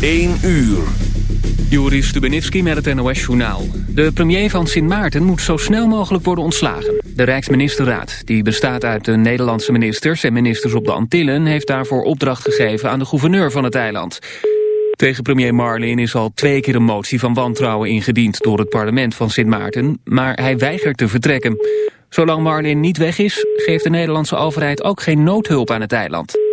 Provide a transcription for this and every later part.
1 uur. Joris Stubenitski met het NOS-journaal. De premier van Sint Maarten moet zo snel mogelijk worden ontslagen. De Rijksministerraad, die bestaat uit de Nederlandse ministers... en ministers op de Antillen... heeft daarvoor opdracht gegeven aan de gouverneur van het eiland. Tegen premier Marlin is al twee keer een motie van wantrouwen ingediend... door het parlement van Sint Maarten, maar hij weigert te vertrekken. Zolang Marlin niet weg is, geeft de Nederlandse overheid ook geen noodhulp aan het eiland.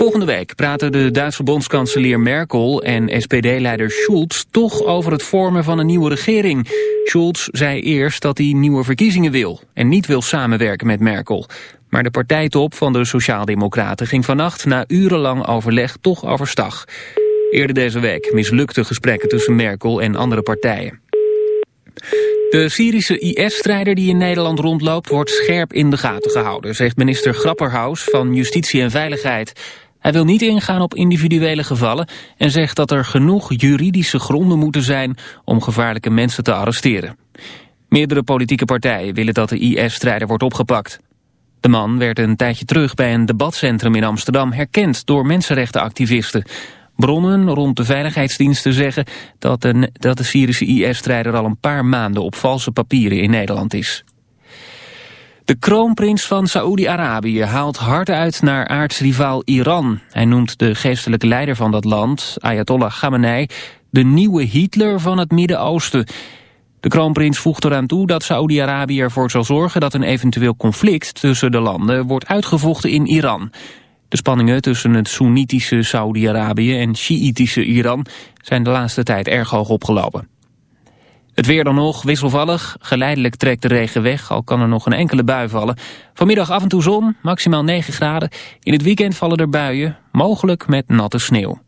Volgende week praten de Duitse bondskanselier Merkel en SPD-leider Schulz toch over het vormen van een nieuwe regering. Schulz zei eerst dat hij nieuwe verkiezingen wil en niet wil samenwerken met Merkel. Maar de partijtop van de Sociaaldemocraten ging vannacht na urenlang overleg toch overstag. Eerder deze week mislukte gesprekken tussen Merkel en andere partijen. De Syrische IS-strijder die in Nederland rondloopt wordt scherp in de gaten gehouden, zegt minister Grapperhaus van Justitie en Veiligheid. Hij wil niet ingaan op individuele gevallen en zegt dat er genoeg juridische gronden moeten zijn om gevaarlijke mensen te arresteren. Meerdere politieke partijen willen dat de IS-strijder wordt opgepakt. De man werd een tijdje terug bij een debatcentrum in Amsterdam herkend door mensenrechtenactivisten. Bronnen rond de veiligheidsdiensten zeggen dat de, dat de Syrische IS-strijder al een paar maanden op valse papieren in Nederland is. De kroonprins van Saoedi-Arabië haalt hard uit naar aartsrivaal Iran. Hij noemt de geestelijke leider van dat land, Ayatollah Khamenei, de nieuwe Hitler van het Midden-Oosten. De kroonprins voegt eraan toe dat Saoedi-Arabië ervoor zal zorgen dat een eventueel conflict tussen de landen wordt uitgevochten in Iran. De spanningen tussen het Soenitische Saoedi-Arabië en Sjiitische Iran zijn de laatste tijd erg hoog opgelopen. Het weer dan nog, wisselvallig. Geleidelijk trekt de regen weg, al kan er nog een enkele bui vallen. Vanmiddag af en toe zon, maximaal 9 graden. In het weekend vallen er buien, mogelijk met natte sneeuw.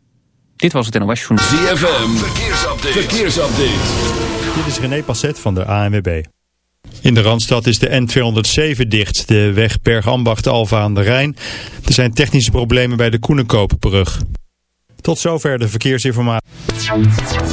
Dit was het NOS Journal. ZFM, verkeersupdate. verkeersupdate. Dit is René Passet van de ANWB. In de Randstad is de N207 dicht, de weg Bergambacht Alfa aan de Rijn. Er zijn technische problemen bij de Koenenkoopbrug. Tot zover de verkeersinformatie.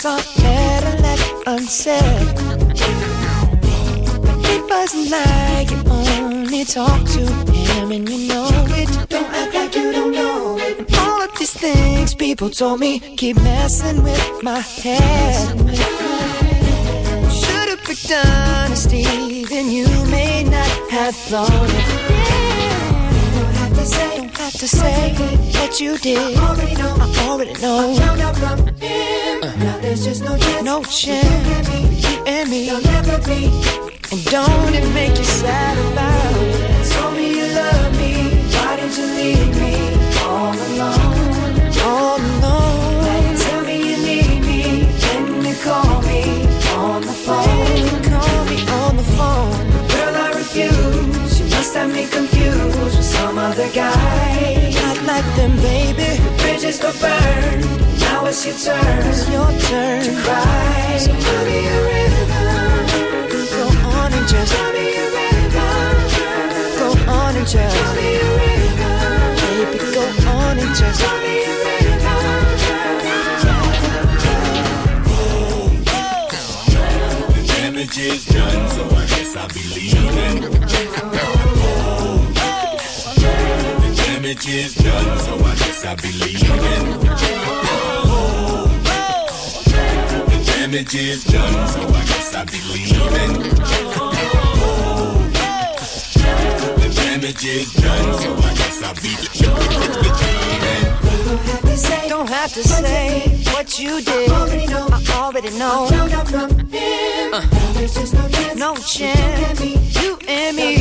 Things are better left unsaid. It wasn't like you only talk to him and you know it. Don't act like you don't know it. And all of these things people told me keep messing with my head. Should've picked honesty, then you may not have thought it. To say what you did. I already know. I already know. found out from him. Uh-huh. Now there's just no chance. No chance. You and me. You'll never be. And don't it make you sad about it? Told me you love me. Why did you leave me all alone? All alone. Now you tell me you need me. When you call me on the phone. Can you Call me on the phone. Girl, I refuse. You must have me confused other guy. Not like them, baby. Bridges go burn. Now it's your turn. It's your turn to cry. So tell me a rhythm. Go on and just tell me a rhythm. Go on and just tell me a rhythm. Baby, go on and just tell me a damage is done, so I guess I'll be leaving. The damage is done, so I guess I'll be leaving. The damage is done, so I guess I'll be leaving. The damage is done, so I guess I'll be leaving. Don't have to say what you did. I already know. I already know. Uh, no chance. You and me.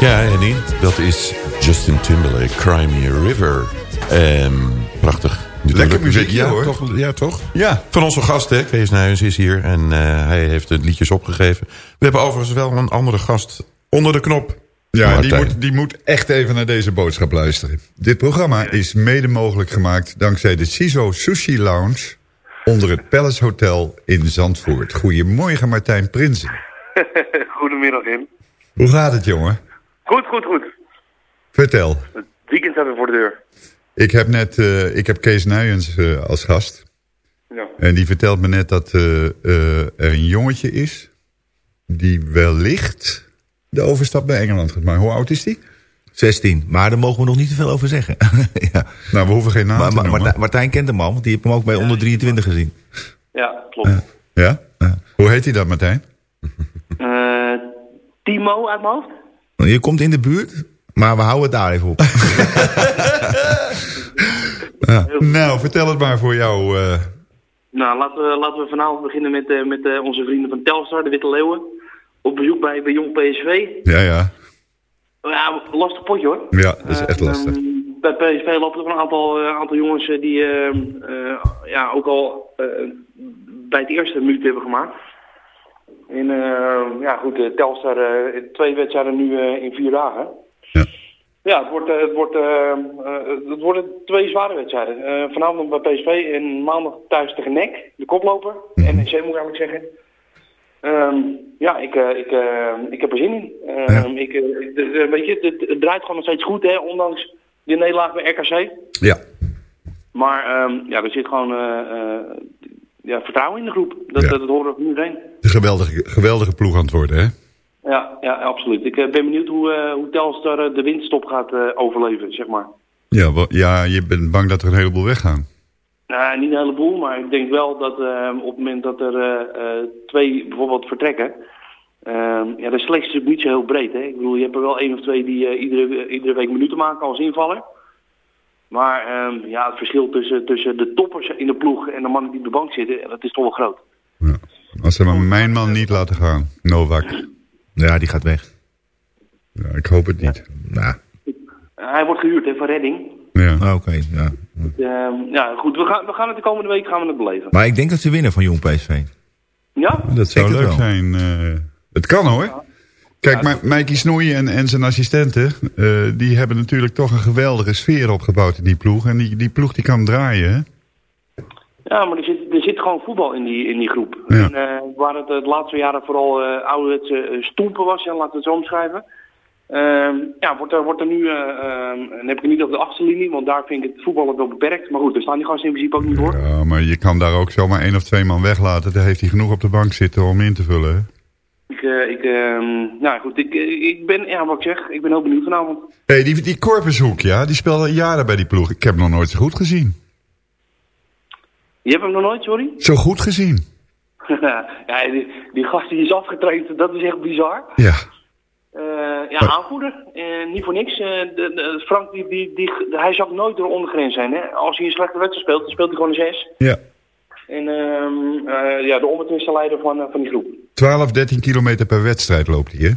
Ja, Henny, dat is Justin Timberlake, Cry Me a River. Ehm, prachtig. Lekker muziek, ja, hoor. Toch, ja, toch? Ja. Van onze gast, hè, Kees Nijens is hier en eh, hij heeft de liedjes opgegeven. We hebben overigens wel een andere gast onder de knop. Ja, die moet, die moet echt even naar deze boodschap luisteren. Dit programma is mede mogelijk gemaakt dankzij de CISO Sushi Lounge... onder het Palace Hotel in Zandvoort. Goedemorgen Martijn Prinsen. Goedemiddag, in. Hoe gaat het jongen? Goed, goed, goed. Vertel. Het weekend staat weer voor de deur. Ik heb net eh, ik heb Kees Nuyens eh, als gast. Ja. En die vertelt me net dat eh, er een jongetje is... die wellicht de overstap naar Engeland gaat maken. Hoe oud is die? 16, maar daar mogen we nog niet te veel over zeggen. ja. Nou, we hoeven geen naam maar, te noemen. Martijn, Martijn kent hem al, want die heeft hem ook bij onder 23 gezien. Ja, klopt. Ja? Hoe heet hij dan, Martijn? Eh, Timo uit mijn hoofd? Je komt in de buurt, maar we houden het daar even op. Ja. Nou, vertel het maar voor jou. eh. Nou, laten we, laten we vanavond beginnen met, eh, met eh, onze vrienden van Telstar, de Witte Leeuwen. Op bezoek bij, bij Jong PSV. Ja, ja. Ja, lastig potje hoor. Ja, dat is echt lastig. Ehm, bij PSV lopen er een aantal, eh, aantal jongens eh, die ehm, eh, ja, ook al eh, bij het eerste minuut hebben gemaakt. En eh, ja, goed, eh, Telstar, eh, twee wedstrijden nu eh, in vier dagen. Ja, het, wordt, eh, het, wordt, eh, eh, het worden twee zware wedstrijden. Eh, vanavond bij PSV en maandag thuis tegen NEC, de koploper. NEC moet ik eigenlijk zeggen. Ehm, ja, ik, eh, ik, eh, ik heb er zin in. Ehm, ik, eh, weet je, het, het draait gewoon nog steeds goed, hè, ondanks de nederlaag bij RKC. Ja. Maar ehm, ja, er zit gewoon eh, ja, vertrouwen in de groep. Dat, dat, dat horen we van iedereen. Een geweldige, geweldige ploeg aan het worden, hè? Ja, ja, absoluut. Ik ben benieuwd hoe, hoe Telstar de winststop gaat overleven, zeg maar. Ja, ja, je bent bang dat er een heleboel weggaan. Nou, niet een heleboel, maar ik denk wel dat eh, op het moment dat er eh, eh, twee bijvoorbeeld vertrekken... ehm, ja, de selectie is natuurlijk niet zo heel breed. Hè? Ik bedoel, je hebt er wel één of twee die eh, iedere, iedere week minuten maken als invaller. Maar ehm, ja, het verschil tussen, tussen de toppers in de ploeg en de mannen die op de bank zitten, dat is toch wel groot. Als ze maar mijn man niet laten gaan, Novak. Ja, die gaat weg. Ja, ik hoop het niet. Nou, hij wordt gehuurd hè, van Redding. Ja. Ah, oké. ja. Ehm, ja, goed, we gaan, we gaan het de komende week gaan we het beleven. Maar ik denk dat ze winnen van Jong PSV. Ja? Dat zou leuk wel. zijn. eh. het kan hoor. Kijk, Ma Mikey Snoei en, en zijn assistenten... eh, die hebben natuurlijk toch een geweldige sfeer opgebouwd in die ploeg. En die, die ploeg die kan draaien, hè? Ja, maar er zit, er zit gewoon voetbal in die, in die groep. Ja. En, eh, waar het de laatste jaren vooral eh ouderwetse stoempen was, ja, laten we het zo omschrijven. Ehm, ja, wordt er, wordt er nu, en dan heb ik het niet over de achterste linie, want daar vind ik het voetballen wel beperkt. Maar goed, daar staan die gasten in principe ook niet voor. Ja, maar je kan daar ook zomaar één of twee man weglaten. Daar heeft hij genoeg op de bank zitten om in te vullen, hè? Ik, eh, ik, ehm, nou goed, ik, eh, ik ben, ja, wat ik zeg, ik ben heel benieuwd vanavond. Hé, hey, die, die Corpushoek, ja, die speelde jaren bij die ploeg. Ik heb hem nog nooit zo goed gezien. Je hebt hem nog nooit, sorry? Zo goed gezien. ja, die, die gast die is afgetraind, dat is echt bizar. Ja. Eh, ja, aanvoerder. Eh, niet voor niks. Eh, de, de- Frank, die, die, die, hij zal nooit door de ondergrens zijn. Hè? Als hij een slechte wedstrijd speelt, dan speelt hij gewoon een 6. Ja. En ehm, eh, ja, de onbetwiste van, eh, van die groep. 12, 13 kilometer per wedstrijd loopt hij, hè?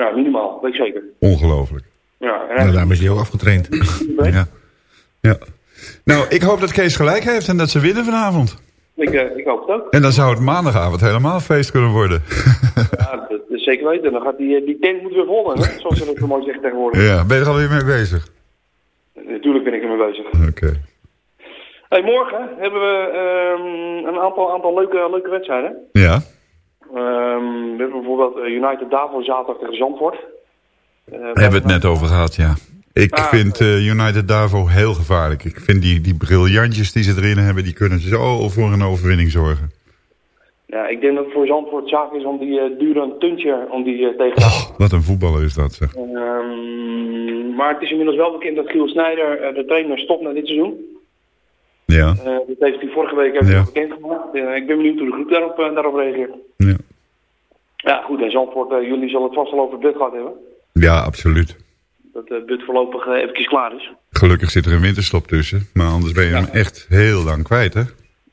Ja, minimaal, weet ik zeker. Ongelooflijk. Ja, en Nou, daarom is hij ook afgetraind. ja. Ja. Nou, ik hoop dat Kees gelijk heeft en dat ze winnen vanavond. ik, ik hoop het ook. En dan zou het maandagavond helemaal feest kunnen worden. Ja, dat, zeker weten. Dan gaat die, eh, die tent moet weer vol, hè? zoals ze dat zo mooi zeggen tegenwoordig. ja, ben je er alweer mee bezig? Natuurlijk ben ik ermee bezig. Oké. Hey, morgen hebben we ehm, een aantal, aantal leuke, leuke wedstrijden. Ja. Ehm, we hebben bijvoorbeeld eh, United Davo zaterdag tegen Zandvoort. Daar hebben we het net over gehad, ja. Ik Ah, vind United Davo heel gevaarlijk. Ik vind die, die briljantjes die ze erin hebben, die kunnen zo voor een overwinning zorgen. Ja, ik denk dat het voor Zandvoort zaak is om die uh, Duran Tuntje om die eh, tegen te houden. Wat een voetballer is dat, zeg. Ehm, maar het is inmiddels wel bekend dat Giel Snijder, eh, de trainer, stopt na dit seizoen. Ja. Dat heeft hij vorige week even Ja. bekendgemaakt. Ik ben benieuwd hoe de groep daarop, daarop reageert. Ja. Ja, goed, en Zandvoort, jullie zullen het vast wel over bed gehad hebben. Ja, absoluut. Dat uh, Bud voorlopig eventjes klaar is. Gelukkig zit er een winterstop tussen. Maar anders ben je hem echt heel lang kwijt, hè?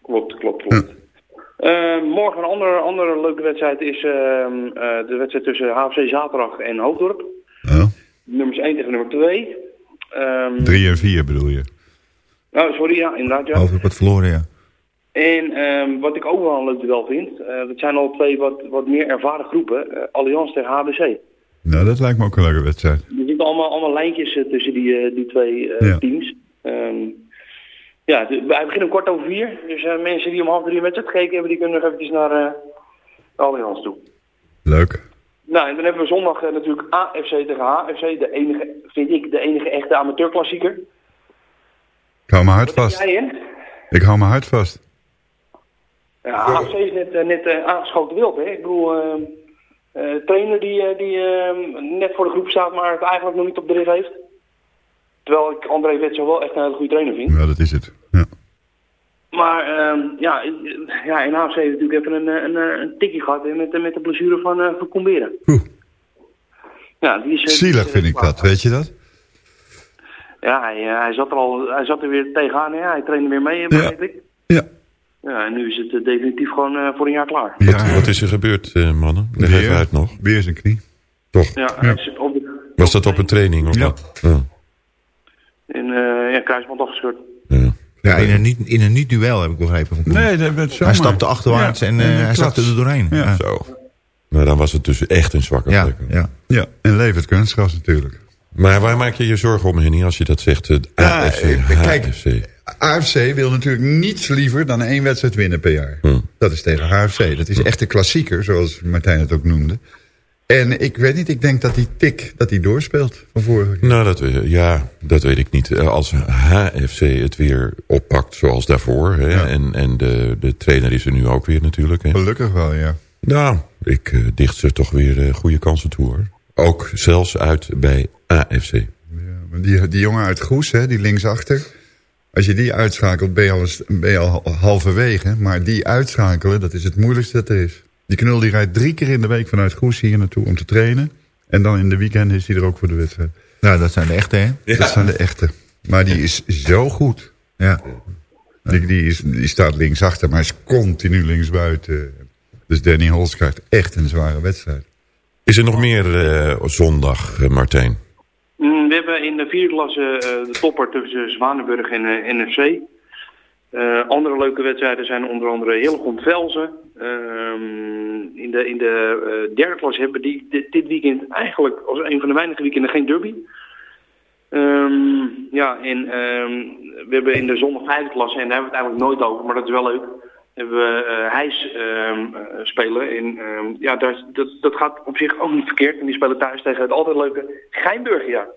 Klopt, klopt, klopt. Uh, morgen een andere, andere leuke wedstrijd is uh, de wedstrijd tussen HFC Zaterdag en Hoofddorp. Oh. Nummers 1 tegen nummer 2. Um, 3 en 4 bedoel je? Oh, sorry, ja, inderdaad. Ja. Hoofddorp wat verloren, ja. En um, wat ik ook wel een leuk duel vind, uh, dat zijn al twee wat, wat meer ervaren groepen. Uh, Allianz tegen HBC. Nou, dat lijkt me ook een leuke wedstrijd. Er zitten allemaal, allemaal lijntjes tussen die, die twee ja. teams. Um, ja, de, wij beginnen om kwart over vier. Dus uh, mensen die om half drie een wedstrijd gekeken hebben, die kunnen nog eventjes naar uh, Allianz toe. Leuk. Nou, en dan hebben we zondag uh, natuurlijk AFC tegen HFC. De enige, vind ik, de enige echte amateurklassieker. Ik hou mijn hart vast. Jij? Ik hou mijn hart vast. Ja, AFC is net, net aangeschoten wild, hè. Ik bedoel, uh, trainer die, die net voor de groep staat, maar het eigenlijk nog niet op de rit heeft. Terwijl ik André Wetzel wel echt een hele goede trainer vind. Ja, dat is het. Ja. Maar um, ja, ja, in AFC heeft natuurlijk even een, een, een tikje gehad hè, met, met de blessure van, uh, van Comberen. Oeh. Ja, die is, Zielig die is, vind ik dat, weet je dat? Ja, hij, hij, zat er al, hij zat er weer tegenaan. Ja, hij trainde weer mee, begreep ik. Ja. Ja, en nu is het definitief gewoon uh, voor een jaar klaar. Ja. Wat, wat, is er gebeurd, uh, mannen? Leg even uit nog. Weer zijn knie. Toch? Ja, ja. De, Was dat op een training? Of ja. Wat? ja. En uh, ja, kruisband afgescheurd. Ja. Ja, in een, niet, in een niet-duel heb ik begrepen. Van nee, dat werd Hij stapte achterwaarts ja, en uh, hij zakte er doorheen. Ja. Ja. Zo. Nou, dan was het dus echt een zwakke ja, plek. Ja. ja, en levert kunstgras natuurlijk. Maar waar maak je je zorgen om, Henny, als je dat zegt? Het AFC, kijk, HFC. AFC wil natuurlijk niets liever dan één wedstrijd winnen per jaar. Hm. Dat is tegen HFC. Dat is echt de klassieker, zoals Martijn het ook noemde. En ik weet niet, ik denk dat die tik, dat die doorspeelt van vorige keer. Nou, dat, ja, dat weet ik niet. Als HFC het weer oppakt zoals daarvoor. Hè, ja. En, en de, de trainer is er nu ook weer natuurlijk. Hè. Gelukkig wel, ja. Nou, ik uh, dicht ze toch weer uh, goede kansen toe hoor. Ook zelfs uit bij AFC. Ja, maar die, die jongen uit Goes, hè, die linksachter. Als je die uitschakelt, ben je, al, ben je al halverwege. Maar die uitschakelen, dat is het moeilijkste dat er is. Die knul die rijdt drie keer in de week vanuit Goes hier naartoe om te trainen. En dan in de weekend is hij er ook voor de wedstrijd. Nou, dat zijn de echte, hè? Ja. Dat zijn de echte. Maar die is zo goed. Ja. Die, die, is, die staat linksachter, maar is continu linksbuiten. Dus Danny Holst krijgt echt een zware wedstrijd. Is er nog meer eh, zondag, eh, Martijn? Mm, We hebben in de vierde klasse eh, de topper tussen Zwanenburg en eh, NFC. Eh, andere leuke wedstrijden zijn onder andere Hillegom Velzen. Ehm, in de, in de eh, derde klas hebben we die, dit, dit weekend eigenlijk als een van de weinige weekenden geen derby. Ehm, ja, en ehm, we hebben in de zondag vijfde klasse, en daar hebben we het eigenlijk nooit over, maar dat is wel leuk. Hebben we eh Heijs ehm, eh, spelen. En ehm, ja, daar, dat, dat gaat op zich ook niet verkeerd. En die spelen thuis tegen het altijd leuke Geinburg, ja.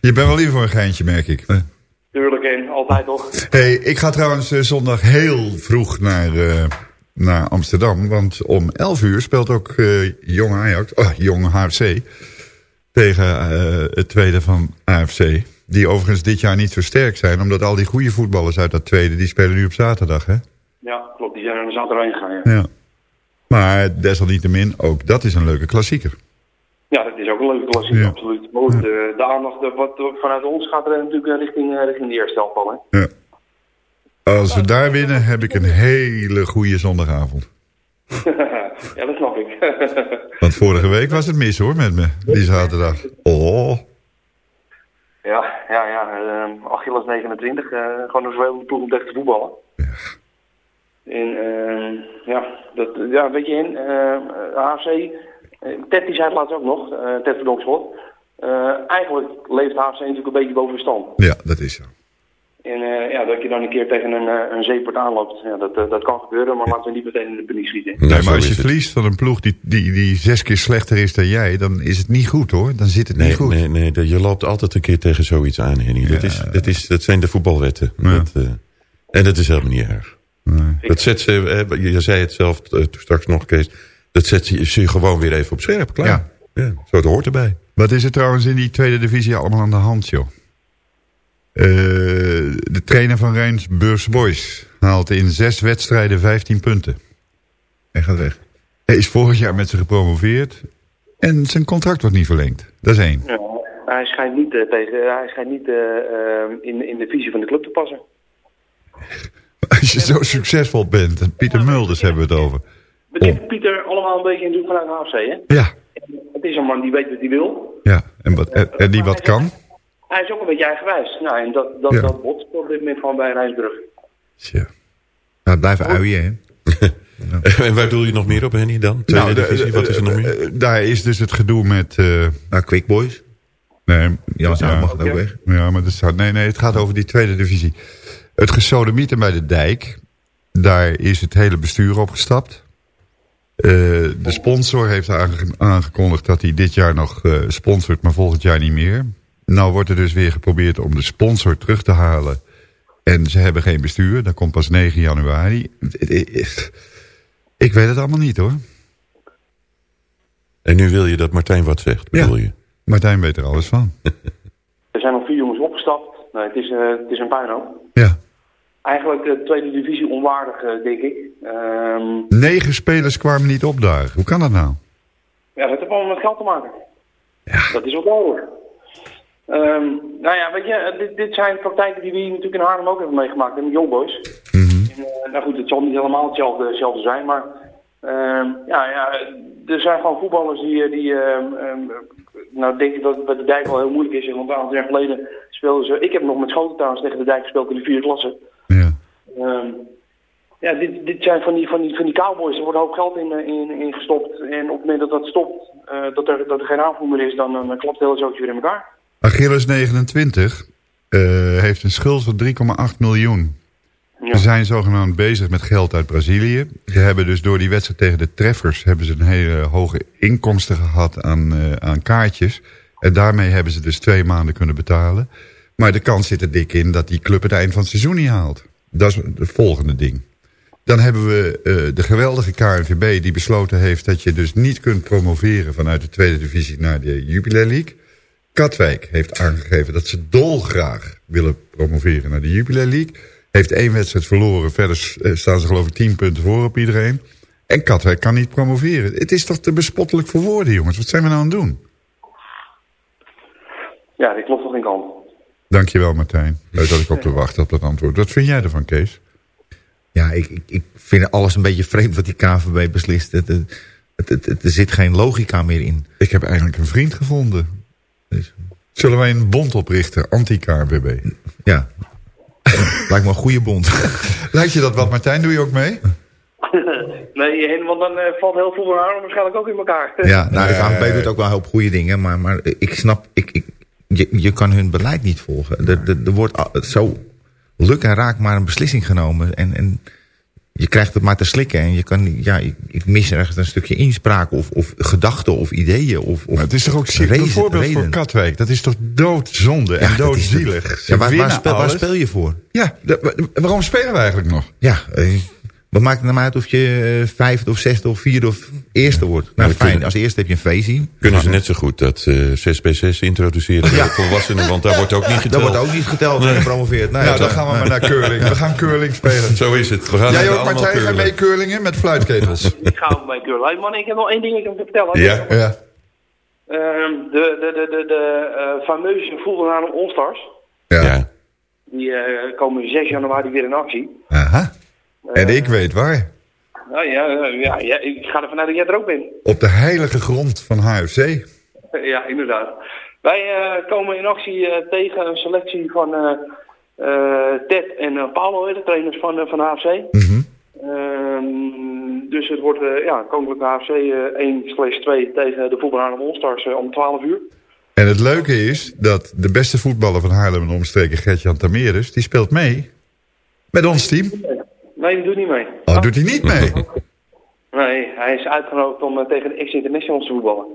Je bent wel liever voor een geintje, merk ik. Tuurlijk, en altijd toch. Hey, ik ga trouwens eh, zondag heel vroeg naar, eh, naar Amsterdam. Want om 11 uur speelt ook eh, Jong Ajax, oh, Jong HFC tegen het tweede van AFC. Die overigens dit jaar niet zo sterk zijn. Omdat al die goede voetballers uit dat tweede, die spelen nu op zaterdag. Hè? Ja, klopt. Die zijn er zaterdag heen gegaan, ja. Ja. Maar desalniettemin, ook dat is een leuke klassieker. Ja, dat is ook een leuke klassiek, absoluut. Maar goed, de, de aandacht eh, wat vanuit ons gaat er natuurlijk eh, richting, eh, richting de eerste helft al, hè. Ja. Als we daar winnen, heb ik een hele goede zondagavond. ja, dat snap ik. Want vorige week was het mis hoor, met me, die zaterdag. Oh, ja, ja, ja. ehm Achilles 29. eh, gewoon een vervelende ploeg om tegen te voetballen. En ehm, ja, dat, ja, weet je, in eh eh, Ted die zei het laatst ook nog, eh Ted Verdonksveld. Eh eigenlijk leeft HFC natuurlijk een beetje boven stand. ja, dat is zo. En eh, ja, dat je dan een keer tegen een, eh, een zeepert aanloopt, ja, dat, eh, dat kan gebeuren, maar laten we niet meteen in de paniek schieten. Nee, maar als je verliest van een ploeg die, die, die zes keer slechter is dan jij, dan is het niet goed hoor. Dan zit het Nee, niet goed. nee, nee, dat- je loopt altijd een keer tegen zoiets aan, Henny. Dat, is, dat, is, dat zijn de voetbalwetten. Dat, eh, en dat is helemaal niet erg. Dat zet ze, eh, je zei het zelf eh, straks nog, Kees, dat zet ze, ze gewoon weer even op scherp, klaar. Ja. Ja, zo het hoort erbij. Wat is er trouwens in die tweede divisie allemaal aan de hand, joh? Eh, de trainer van Rijns, Beurs Boys, haalt in zes wedstrijden 15 punten. En gaat weg. Hij is vorig jaar met ze gepromoveerd en zijn contract wordt niet verlengd. Dat is één. Ja, hij schijnt niet, eh, tegen, hij schijnt niet eh, eh, in, in de visie van de club te passen. Als je zo succesvol bent, en Pieter Mulders hebben we het over. We kennen Pieter allemaal een beetje natuurlijk vanuit de AFC, hè? Ja, Het is een man die weet wat hij wil. ja. En, wat, en, en die wat kan. Hij is ook een beetje eigenwijs. Nou, en dat, dat, Ja. dat botst op dit moment gewoon bij Rijnsburg. Nou, het blijven uien, hè? en waar doe je nog meer op, Henny, dan? Tweede Nou, divisie, wat is er nog meer? Eh, Daar is dus het gedoe met... eh nou, Quick Boys. Nee, Ja, nou, mag het ook weg. Ja, maar dat staat, nee, nee, het gaat over die tweede divisie. Het gesodemieten bij de dijk. Daar is het hele bestuur opgestapt. Eh, de sponsor heeft aange- aangekondigd dat hij dit jaar nog eh, sponsort, maar volgend jaar niet meer. Nou wordt er dus weer geprobeerd om de sponsor terug te halen. En ze hebben geen bestuur. Dat komt pas 9 januari. Ik weet het allemaal niet hoor. En nu wil je dat Martijn wat zegt, bedoel je? Martijn weet er alles van. Er zijn nog vier jongens opgestapt. Nee, het is, eh, het is een puinhoop. Ja. Eigenlijk de tweede divisie onwaardig, eh, denk ik. Ehm, Negen spelers kwamen niet opdagen. Hoe kan dat nou? ja, dat heeft allemaal met geld te maken. Dat is wel duidelijk. Ehm, nou ja, weet je, eh, dit, dit zijn praktijken die we hier natuurlijk in Haarlem ook hebben meegemaakt. In de Young Boys. En, eh, nou goed, het zal niet helemaal hetzelfde, hetzelfde zijn, maar... ehm, ja, ja, er zijn gewoon voetballers die... eh, die nou, denk ik dat het bij de dijk wel heel moeilijk is. Want een aantal jaar geleden speelden ze... Ik heb nog met Schoten trouwens tegen de dijk gespeeld in de vierde klasse. Ja. Ehm, ja, dit, dit zijn van die, van die, van die cowboys. Er wordt een hoop geld in, eh, in, in gestopt. En op het moment dat dat stopt, eh, dat, er, dat er geen aanvoer meer is, dan, dan klapt het hele zootje weer in elkaar. Achilles 29 eh, heeft een schuld van 3,8 miljoen. Ze zijn zogenaamd bezig met geld uit Brazilië. Ze hebben dus door die wedstrijd tegen de treffers... hebben ze een hele hoge inkomsten gehad aan, eh, aan kaartjes. En daarmee hebben ze dus twee maanden kunnen betalen. Maar de kans zit er dik in dat die club het eind van het seizoen niet haalt. Dat is het volgende ding. Dan hebben we eh, de geweldige KNVB die besloten heeft... dat je dus niet kunt promoveren vanuit de tweede divisie naar de Jupiler League. Katwijk heeft aangegeven dat ze dolgraag willen promoveren naar de Jupiler League. Heeft één wedstrijd verloren. Verder eh, staan ze geloof ik tien punten voor op iedereen. En Katwijk kan niet promoveren. Het is toch te bespottelijk voor woorden, jongens. Wat zijn we nou aan het doen? Ja, die klopt toch geen kant. Dankjewel Martijn. Leuk dat ik op te wachten op dat antwoord. Wat vind jij ervan Kees? Ja, ik, ik, ik vind alles een beetje vreemd wat die KVB beslist. Het, het, het, het- het- er zit geen logica meer in. Ik heb eigenlijk een vriend gevonden. Zullen wij een bond oprichten, anti-KNVB? Ja. Lijkt me een goede bond. Lijkt je dat wat Martijn? Doe je ook mee? nee, want dan eh, valt heel veel van waarschijnlijk ook in elkaar. Ja, nou, de. KVB doet ook wel een hoop goede dingen. Maar, maar ik snap, ik, ik, je, je kan hun beleid niet volgen. Er, er, er wordt zo luk en raak maar een beslissing genomen. En, en je krijgt het maar te slikken. En je kan, ja, ik, ik mis ergens een stukje inspraak of, of gedachten of ideeën. Of, of Maar het is toch ook ziek? reden- Bijvoorbeeld voor. Katwijk. Dat is toch doodzonde en doodzielig. Ja, waar, waar, speel, waar speel je voor? Ja, waarom spelen we eigenlijk nog? Ja, eh, wat maakt het nou uit of je eh, vijfde of zesde of vierde of eerste wordt? Nou, we fijn. kunnen- Als eerste heb je een feestje. Kunnen ze net zo goed dat eh 6 bij 6 introduceren Ja. de volwassenen, want daar wordt ook niet geteld. wordt ook niet geteld en gepromoveerd. Nee, ja, dat- dan gaan we maar naar curling. We gaan curling spelen. Zo is het. We gaan Jij ook Martijn? Ga mee curlingen met fluitketels? Ik ga ook bij Curl. Hey, man, ik heb nog één ding om te vertellen. Ja. Ja. Ehm, de de, de, de, de eh, fameuze Voeldenaren All-Stars, Ja. Ja. die eh, komen 6 januari weer in actie. Aha. En ik weet waar. Nou ja, eh, ja, ja, ik ga ervan uit dat jij er ook bent. Op de heilige grond van HFC. ja, inderdaad. Wij eh, komen in actie eh, tegen een selectie van eh, eh, Ted en eh, Paolo, de trainers van, eh, van HFC. Mhm. Ehm, dus het wordt eh, ja, Koninklijke HFC eh 1-2 tegen de voetbalhaarlem All-Stars eh, om 12 uur. En het leuke is dat de beste voetballer van Haarlem en omstreken, Gertjan Tameres, die speelt mee met ons team. Nee, die doet niet mee. Oh, doet hij niet mee? Nee, hij is uitgenodigd om eh, tegen de ex-internationals te voetballen.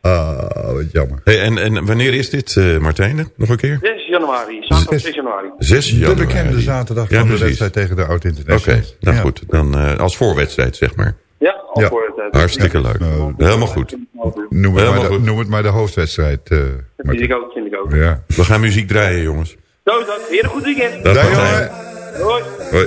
Ah, wat jammer. Hey, en, en wanneer is dit, eh, Martijn? Nog een keer? 6 januari, zaterdag 6 januari. 6 De januari. bekende zaterdag Ja, van de wedstrijd tegen de Oud Oké, International. nou Ja. goed. Dan eh, als voorwedstrijd, zeg maar. Ja, al Ja. voor het... eh, Hartstikke leuk. Nou, Helemaal goed. Noem het, Helemaal maar de, goed. noem het maar de hoofdwedstrijd. eh, Dat vind ik ook, vind ik ook. ja. We gaan muziek draaien, jongens. Zo, dat. Heer, een goed weekend. Dag Dag. Hoi. Hoi.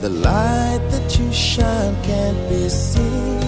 the light that you shine can't be seen?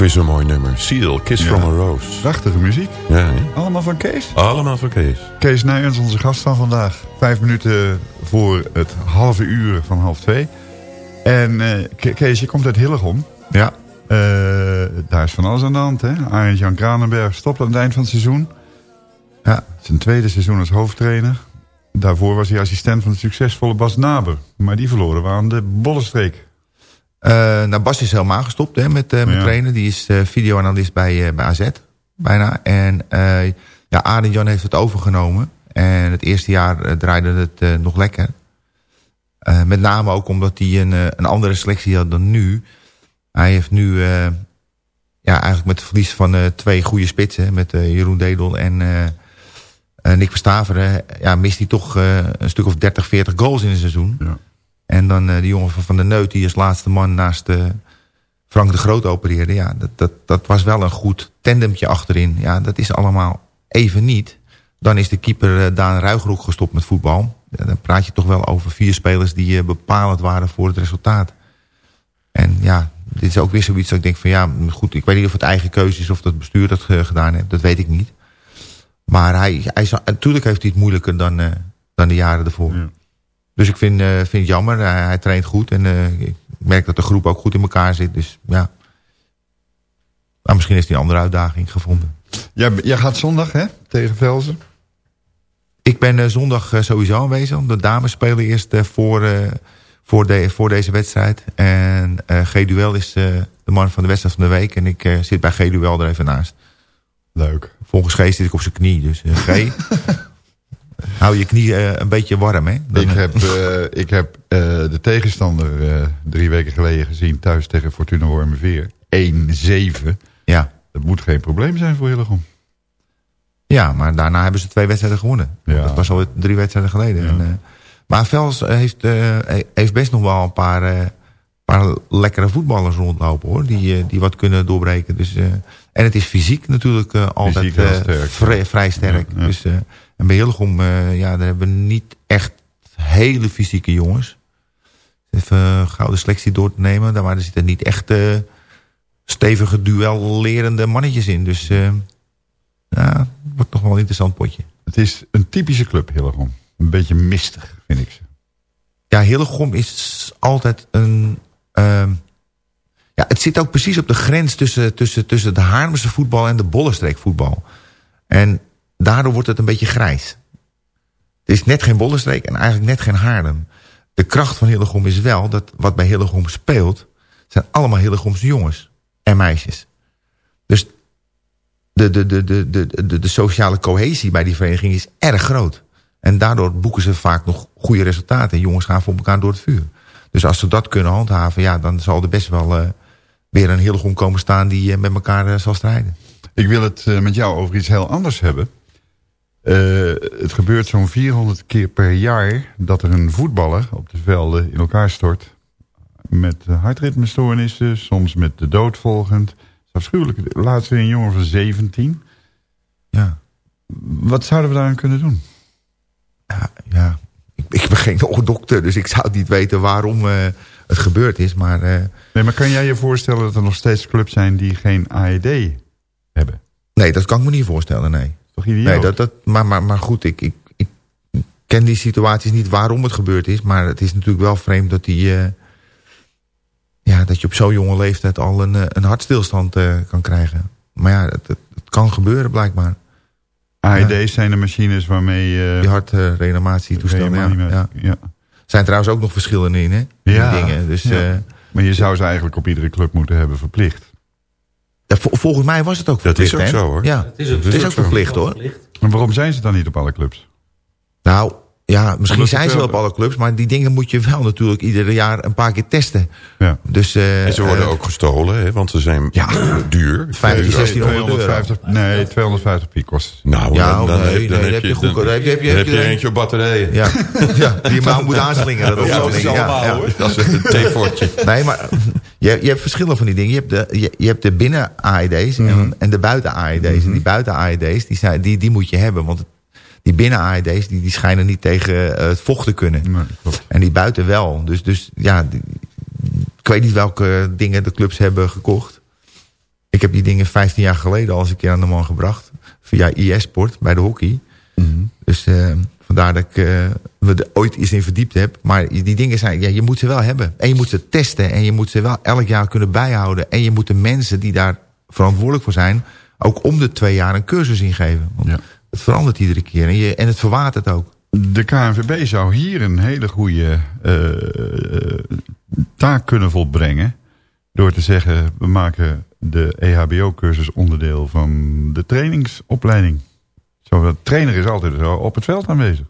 Ook weer zo'n mooi nummer. Seal, Kiss Ja. from a Rose. Prachtige muziek. Ja? Allemaal van Kees. Allemaal van Kees. Kees Nijens, onze gast van vandaag. Vijf minuten voor het halve uur van half twee. En eh, Ke- Kees, je komt uit Hillegom. Ja. Eh, daar is van alles aan de hand, hè? Arend Jan Kranenberg stopt aan het eind van het seizoen. Ja. Zijn tweede seizoen als hoofdtrainer. Daarvoor was hij assistent van de succesvolle Bas Naber. Maar die verloren we aan de Bollenstreek. Eh, nou, Bas is helemaal gestopt hè, met, eh met Ja. trainen. Die is eh, videoanalist bij, bij AZ, bijna. En ja, Arend Jan heeft het overgenomen. En het eerste jaar draaide het nog lekker. Met name ook omdat hij een, een andere selectie had dan nu. Hij heeft nu ja, eigenlijk met het verlies van twee goede spitsen... met Jeroen Dedel en Nick Verstaveren... ja, mist hij toch een stuk of 30, 40 goals in een seizoen. Ja. En dan eh, die jongen van Van der Neut... die als laatste man naast eh, Frank de Groot opereerde. Ja, dat, dat, dat was wel een goed tandemtje achterin. Ja, dat is allemaal even niet. Dan is de keeper eh, Daan Ruigrok gestopt met voetbal. Dan praat je toch wel over vier spelers... die bepalend waren voor het resultaat. En ja, dit is ook weer zoiets dat ik denk van... ja, goed, ik weet niet of het eigen keuze is... of dat bestuur dat gedaan heeft. Dat weet ik niet. Maar hij, hij natuurlijk heeft hij het moeilijker dan, dan de jaren ervoor. Ja. Dus ik vind, eh, vind het jammer. Hij, hij traint goed. En eh, ik merk dat de groep ook goed in elkaar zit. Dus ja. Maar misschien hij een andere uitdaging gevonden. Jij, jij gaat zondag, hè? Tegen Velzen. Ik ben eh, zondag sowieso aanwezig. De dames spelen eerst voor, voor, de, voor deze wedstrijd. En G-Duel is de man van de wedstrijd van de week. En ik zit bij G-Duel er even naast. Leuk. Volgens G zit ik op zijn knie. Dus G, hou je knie eh, een beetje warm, hè? Dan, Ik heb, eh, ik heb eh, de tegenstander drie weken geleden gezien... thuis tegen Fortuna Wormerveer. 1-7. ja. Dat moet geen probleem zijn voor Hillegom. Ja, maar daarna hebben ze twee wedstrijden gewonnen. Ja. Dat was al drie wedstrijden geleden. En, maar Vels heeft, heeft best nog wel een paar, paar lekkere voetballers rondlopen hoor. Die, die wat kunnen doorbreken. Dus, en het is fysiek natuurlijk altijd Fysiek sterk, vrij, vrij sterk. Ja, ja. Dus, en bij Hillegom, eh, ja, daar hebben we niet echt hele fysieke jongens. Even een gouden selectie door te nemen. Daar- Maar er zitten niet echt eh, stevige duellerende mannetjes in. Dus eh, ja, het wordt toch wel een interessant potje. Het is een typische club, Hillegom. Een beetje mistig, vind ik ze. Ja, Hillegom is altijd een... ehm, ja, het zit ook precies op de grens tussen, tussen, tussen de Haarlemse voetbal en de Bollenstreek voetbal. En daardoor wordt het een beetje grijs. Het is net geen Bollenstreek en eigenlijk net geen Haarlem. De kracht van Hillegom is wel dat wat bij Hillegom speelt... zijn allemaal Hillegomse jongens en meisjes. Dus de, de, de, de, de, de, de sociale cohesie bij die vereniging is erg groot. En daardoor boeken ze vaak nog goede resultaten. En jongens gaan voor elkaar door het vuur. Dus als ze dat kunnen handhaven, ja, dan zal er best wel eh, weer een Hillegom komen staan die eh, met elkaar eh, zal strijden. Ik wil het met jou over iets heel anders hebben. Eh, het gebeurt zo'n 400 keer per jaar dat er een voetballer op de velden in elkaar stort. Met hartritmestoornissen, soms met de dood volgend. Afschuwelijk. Laatst weer een jongen van 17. Ja. Wat zouden we daaraan kunnen doen? Ja, ja. Ik, ik ben geen dokter, dus ik zou niet weten waarom eh, het gebeurd is. Maar eh, Nee, maar kan jij je voorstellen dat er nog steeds clubs zijn die geen AED hebben? nee, dat kan ik me niet voorstellen, nee. Nee dat, dat, maar, maar, maar goed, ik, ik, ik ken die situaties niet waarom het gebeurd is. Maar het is natuurlijk wel vreemd dat, die, eh, ja, dat je op zo'n jonge leeftijd al een, eh, een hartstilstand eh, kan krijgen. Maar ja, het, het, het kan gebeuren blijkbaar. AED's zijn de machines waarmee... eh Die hartreanimatietoestellen, ja, ja. ja. zijn trouwens ook nog verschillen in, hè? die dingen. Dus ja. Maar je zou ze eigenlijk op iedere club moeten hebben verplicht. Volgens mij was het ook Dat verplicht, is ook hè? zo, hoor. Ja, Dat is het is, ook verplicht, hoor. Maar waarom zijn ze dan niet op alle clubs? Nou, ja, misschien Omdat zijn ze wel wel- op alle clubs... maar die dingen moet je wel natuurlijk ieder jaar een paar keer testen. Ja. Dus, eh, En ze worden eh, ook gestolen, hè, want ze zijn eh, duur. 15, 1600 euro. 250, nee, 250 piek kost. Nou, Ja, dan, dan, nee, heb, dan nee, heb heb je, dan, heb je- heb je- dan heb je je- eentje op batterijen. Ja, ja die je maar moet aanslingeren. Dat Ja, is. Ja, allemaal, ja. hoor. Dat is een theefortje. Nee, maar je, je hebt verschillen van die dingen. Je hebt de, je, je hebt de binnen-AED's Mhm. en, en de buiten-AED's. En die buiten-AED's, die, zijn- die, die moet je hebben. Want die binnen-AED's, die, die schijnen niet tegen eh, het vocht te kunnen. Nee. En die buiten wel. Dus, dus ja, die- ik weet niet welke dingen de clubs hebben gekocht. Ik heb die dingen 15 jaar geleden al eens een keer aan de man gebracht. Via IS-sport bij de hockey. Mhm. Dus eh, Vandaar dat ik me er ooit eens in verdiept heb. Maar die dingen zijn, ja, je moet ze wel hebben. En je moet ze testen. En je moet ze wel elk jaar kunnen bijhouden. En je moet de mensen die daar verantwoordelijk voor zijn... ook om de twee jaar een cursus ingeven. Want het verandert iedere keer. En, je, en het verwatert ook. De KNVB zou hier een hele goede eh, eh, taak kunnen volbrengen. Door te zeggen, we maken de EHBO-cursus onderdeel van de trainingsopleiding. Zo, de trainer is altijd zo op het veld aanwezig.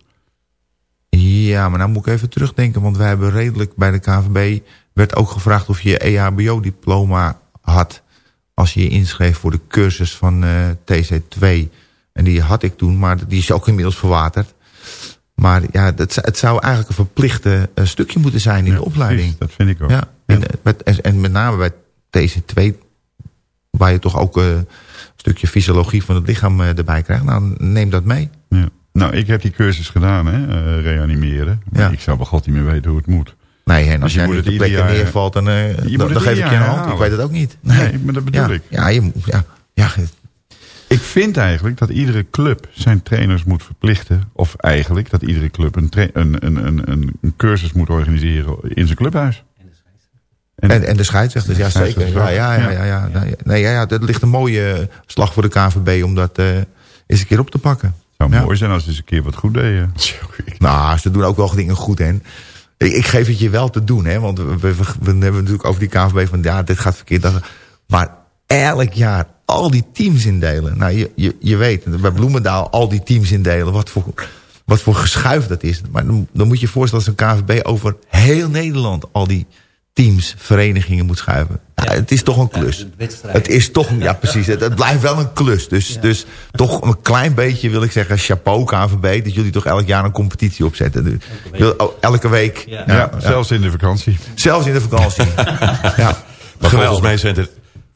Ja, maar nou moet ik even terugdenken. Want wij hebben redelijk bij de KNVB... werd ook gevraagd of je EHBO-diploma had... als je je inschreef voor de cursus van eh, TC2. En die had ik toen, maar die is ook inmiddels verwaterd. Maar ja, het, het zou eigenlijk een verplichte eh, stukje moeten zijn in de opleiding. dat vind ik ook. Ja, en, eh, met, en, met name bij TC2... waar je toch ook eh, een stukje fysiologie van het lichaam erbij krijgt. Nou, neem dat mee. Ja. Nou, ik heb die cursus gedaan, hè, reanimeren. Maar Ja. ik zou bij god niet meer weten hoe het moet. Nee, en als Dus je jij moet het de plekken jaar- neervalt, dan, Je dan, dan geef ik je een hand. Ik weet het ook niet. Nee, maar dat bedoel ja, ik. Ja, je, moet- ja, ja, Ik vind eigenlijk dat iedere club zijn trainers moet verplichten. Of eigenlijk dat iedere club een, een, een, een, een, cursus moet organiseren in zijn clubhuis. En, en de scheidsrechters, ja De zeker. Ja, ja, ja, ja, ja. Nee, ja, ja, dat ligt een mooie slag voor de KNVB om dat eh, eens een keer op te pakken. zou Ja. mooi zijn als ze eens een keer wat goed deden. Nou, ze doen ook wel dingen goed, hè. Ik, ik geef het je wel te doen, hè. Want we, we, we hebben natuurlijk over die KNVB van... ja, dit gaat verkeerd. Dat, maar elk jaar al die teams indelen. Nou, je, je, je weet, bij Bloemendaal al die teams indelen. Wat voor, wat voor geschuif dat is. Maar dan, dan moet je je voorstellen als een KNVB over heel Nederland... al die teams, verenigingen moet schuiven. Ja, het is toch een klus. Het is toch, ja precies, het, het blijft wel een klus. Dus, dus toch een klein beetje wil ik zeggen, chapeau KNVB... dat jullie toch elk jaar een competitie opzetten. Dus, oh, elke week. Ja, zelfs in de vakantie. Zelfs in de vakantie. ja. Maar volgens mij, zijn er,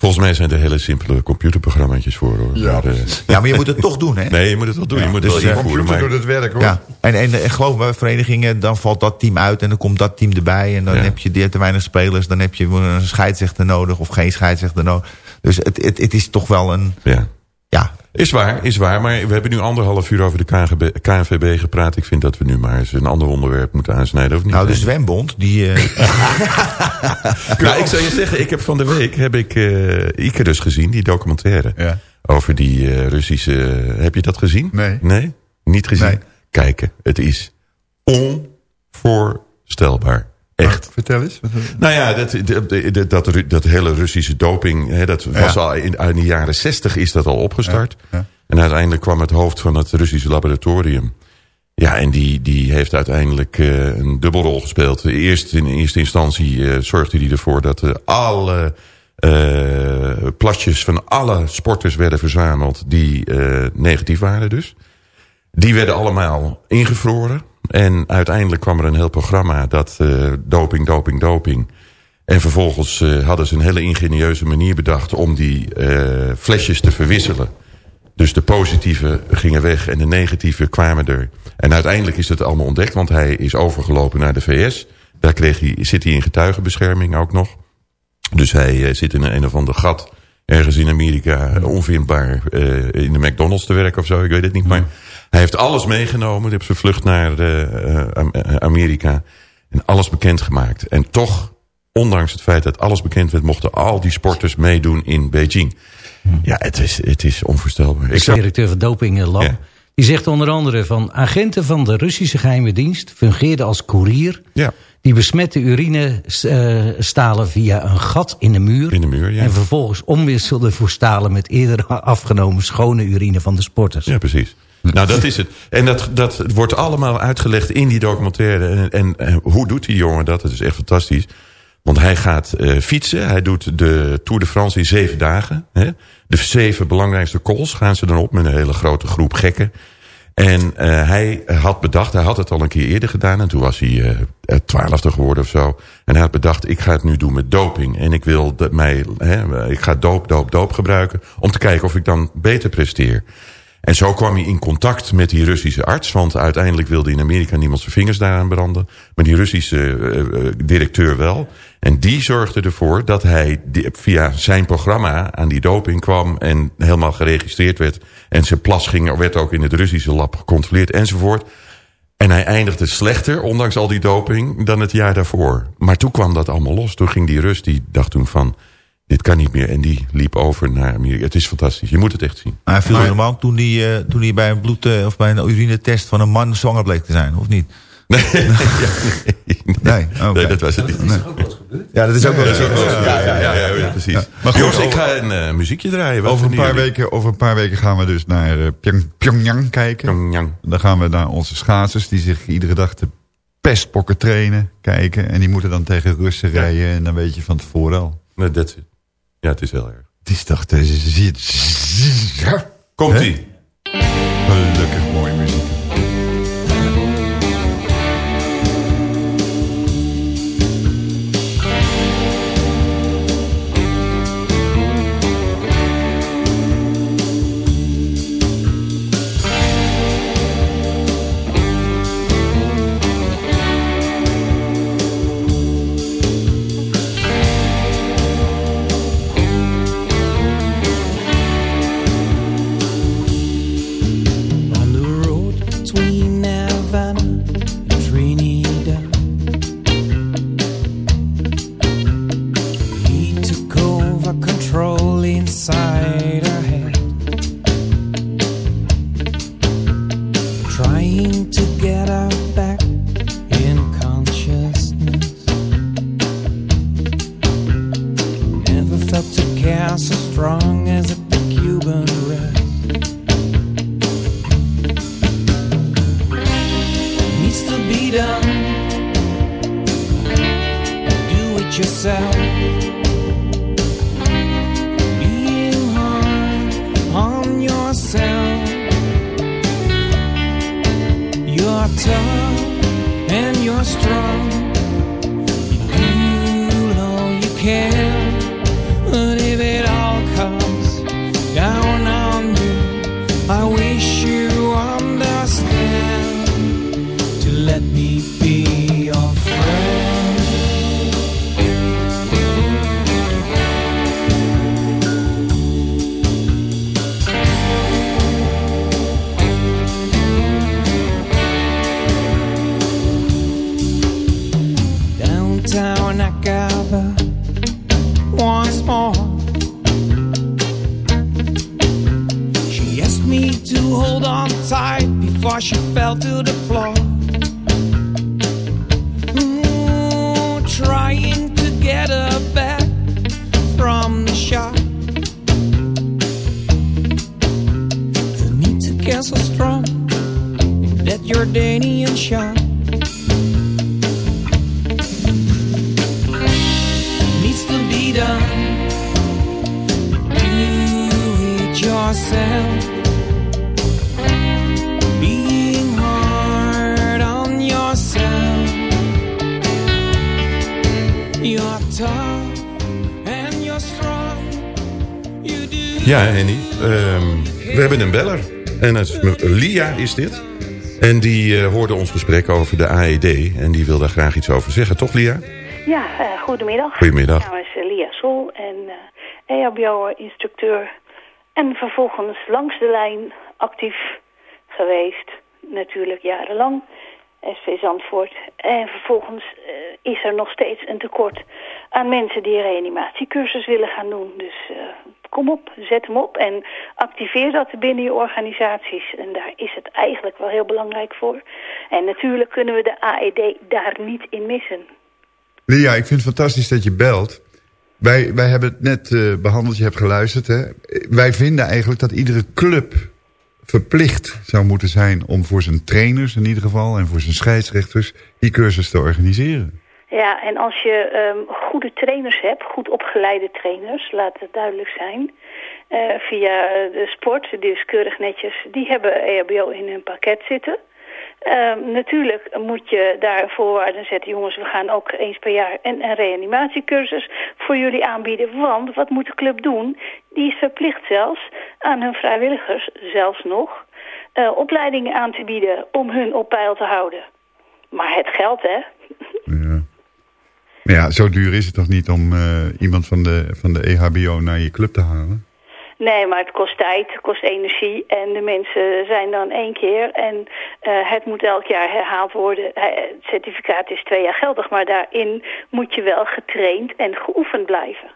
volgens mij zijn er hele simpele computerprogramma's voor. Hoor. Ja. Maar, eh, ja, maar je moet het toch doen, hè? nee, je moet het wel doen. je moet dus, het wel eh, invoeren. Computer Maar, doet het werk hoor. Ja, en, en, en geloof me, bij verenigingen, dan valt dat team uit en dan komt dat team erbij. En dan Ja. heb je te weinig spelers, dan heb je een scheidsrechter nodig of geen scheidsrechter nodig. Dus het, het, het is toch wel een, ja. Ja, Is waar, is waar. Maar we hebben nu anderhalf uur over de KNGB, KNVB gepraat. Ik vind dat we nu maar eens een ander onderwerp moeten aansnijden. Of niet? nou de zwembond, die... eh, Nou, ik zou je zeggen, ik heb van de week heb ik eh Icarus gezien, die documentaire. Ja. Over die eh, Russische... heb je dat gezien? Nee. Nee? Niet gezien? Nee. Kijken, het is onvoorstelbaar. Echt. Vertel eens. Nou ja, dat, dat, dat, hele Russische doping, hè, dat was Ja. al in, in de jaren zestig is dat al opgestart. Ja, ja. En uiteindelijk kwam het hoofd van het Russische laboratorium. Ja, en die, die heeft uiteindelijk eh, een dubbelrol gespeeld. Eerst in eerste instantie eh, zorgde hij ervoor dat eh, alle plasjes van alle sporters werden verzameld die negatief waren dus. Die werden allemaal ingevroren. En uiteindelijk kwam er een heel programma dat eh, doping, doping, doping. En vervolgens eh, hadden ze een hele ingenieuze manier bedacht om die eh, flesjes te verwisselen. Dus de positieve gingen weg en de negatieve kwamen er. En uiteindelijk is het allemaal ontdekt, want hij is overgelopen naar de VS. Daar kreeg hij, zit hij in getuigenbescherming ook nog. Dus hij zit in een, of ander gat ergens in Amerika, onvindbaar, in de McDonald's te werken of zo, ik weet het niet. Maar hij heeft alles meegenomen, hij heeft zijn vlucht naar eh, eh, eh, Amerika en alles bekendgemaakt. En toch, ondanks het feit dat alles bekend werd, mochten al die sporters meedoen in Beijing. Ja, het is, het is onvoorstelbaar. de directeur van Doping Lab. Ja. Die zegt onder andere van agenten van de Russische geheime dienst fungeerden als koerier. Ja. Die besmette urine stalen via een gat in de muur. In de muur, ja. En vervolgens omwisselden voor stalen met eerder afgenomen schone urine van de sporters. Ja, precies. Nou, dat is het. En dat, dat wordt allemaal uitgelegd in die documentaire. En, en, hoe doet die jongen dat? Dat is echt fantastisch. Want hij gaat eh, fietsen. Hij doet de Tour de France in zeven dagen. Hè? De zeven belangrijkste calls gaan ze dan op met een hele grote groep gekken. En eh, hij had bedacht, hij had het al een keer eerder gedaan. En toen was hij eh, twaalfde geworden of zo. En hij had bedacht, ik ga het nu doen met doping. En ik wil dat mij, hè, ik ga doop, doop, doop gebruiken. Om te kijken of ik dan beter presteer. En zo kwam hij in contact met die Russische arts. Want uiteindelijk wilde in Amerika niemand zijn vingers daaraan branden. Maar die Russische eh, eh, directeur wel. En die zorgde ervoor dat hij via zijn programma aan die doping kwam. En helemaal geregistreerd werd. En zijn plas ging, werd ook in het Russische lab gecontroleerd enzovoort. En hij eindigde slechter, ondanks al die doping, dan het jaar daarvoor. Maar toen kwam dat allemaal los. Toen ging die Rus, die dacht toen van... dit kan niet meer. En die liep over naar Amerika. Het is fantastisch. Je moet het echt zien. Maar hij viel helemaal op toen hij, eh, toen hij bij een bloed eh, of bij een urinetest van een man zwanger bleek te zijn, of niet? Nee, nee, oké. nee, dat was het niet. Ja, dat is ook wel eens. Ja, ja, ja, ja, ja, ja, precies. Maar goed, Jongens, ik ga een eh, muziekje draaien. Wat Over een, paar jullie? weken, over een paar weken gaan we dus naar Pyong- Pyongyang kijken. Pyongyang. Dan gaan we naar onze schaatsers die zich iedere dag de pestpokken trainen, kijken. En die moeten dan tegen Russen rijden en dan weet je van tevoren al. Nee, that's it. Ja, het is heel erg. Het is toch... Komt-ie. She fell to the floor. Ja, Henny. ehm, we hebben een beller. En dat is, Lia is dit. En die eh, hoorde ons gesprek over de AED. En die wil daar graag iets over zeggen. Toch, Lia? Ja, eh, goedemiddag. Goedemiddag. Mijn naam is eh, Lia Sol en eh EHBO-instructeur. En vervolgens langs de lijn actief geweest. Natuurlijk jarenlang. SV Zandvoort. En vervolgens is er nog steeds een tekort aan mensen die een reanimatiecursus willen gaan doen. Dus eh, kom op, zet hem op en activeer dat binnen je organisaties. En daar is het eigenlijk wel heel belangrijk voor. En natuurlijk kunnen we de AED daar niet in missen. Lia, ik vind het fantastisch dat je belt. Wij, wij hebben het net eh, behandeld, je hebt geluisterd. Hè? Wij vinden eigenlijk dat iedere club verplicht zou moeten zijn... om voor zijn trainers in ieder geval en voor zijn scheidsrechters... die cursus te organiseren. Ja, en als je ehm, goede trainers hebt, goed opgeleide trainers, laat het duidelijk zijn, eh, via de sport, dus keurig netjes, die hebben EHBO in hun pakket zitten. Ehm, natuurlijk moet je daar voorwaarden zetten, jongens, we gaan ook eens per jaar een, reanimatiecursus voor jullie aanbieden, want wat moet de club doen? Die is verplicht zelfs aan hun vrijwilligers, zelfs nog, eh, opleidingen aan te bieden om hun op peil te houden. Maar het geld, hè? Maar ja, zo duur is het toch niet om eh, iemand van de, van de EHBO naar je club te halen? Nee, maar het kost tijd, het kost energie en de mensen zijn dan één keer en eh, het moet elk jaar herhaald worden. Het certificaat is twee jaar geldig, maar daarin moet je wel getraind en geoefend blijven.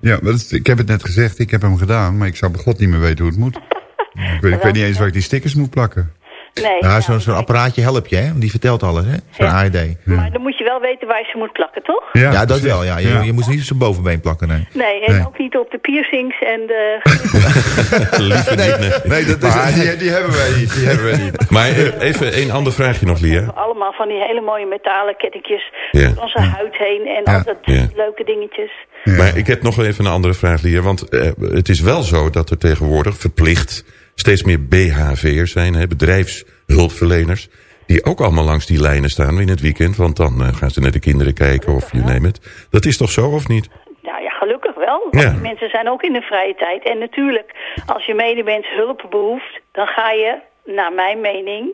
Ja, dat is- ik heb het net gezegd, ik heb hem gedaan, maar ik zou bij god niet meer weten hoe het moet. ik, weet, ik weet niet eens waar ik die stickers moet plakken. Nee, Ja, zo'n zo'n apparaatje helpt je, hè? Die vertelt alles, hè? Zo'n AED. maar dan moet je wel weten waar je ze moet plakken, toch? Ja, dat wel, ja. Je, je moet ze niet op zijn bovenbeen plakken, nee. Nee, en Nee. ook niet op de piercings en de... Liever niet, nee. Nee, dat is... Maar die, die hebben wij niet, die hebben wij niet. Maar eh, even één ander vraagje nog, Lia. allemaal van die hele mooie metalen kettingjes Ja. door onze huid heen en Ja. altijd Ja. leuke dingetjes. Maar ik heb nog even een andere vraag, Lia. Want eh, het is wel zo dat er tegenwoordig verplicht steeds meer BHV'ers zijn, hè, bedrijfshulpverleners. Die ook allemaal langs die lijnen staan in het weekend. Want dan eh, gaan ze naar de kinderen kijken of je neemt het. Dat is toch zo of niet? Nou ja, gelukkig wel. Want Ja. mensen zijn ook in de vrije tijd. En natuurlijk, als je medemens hulp behoeft, dan ga je, naar mijn mening,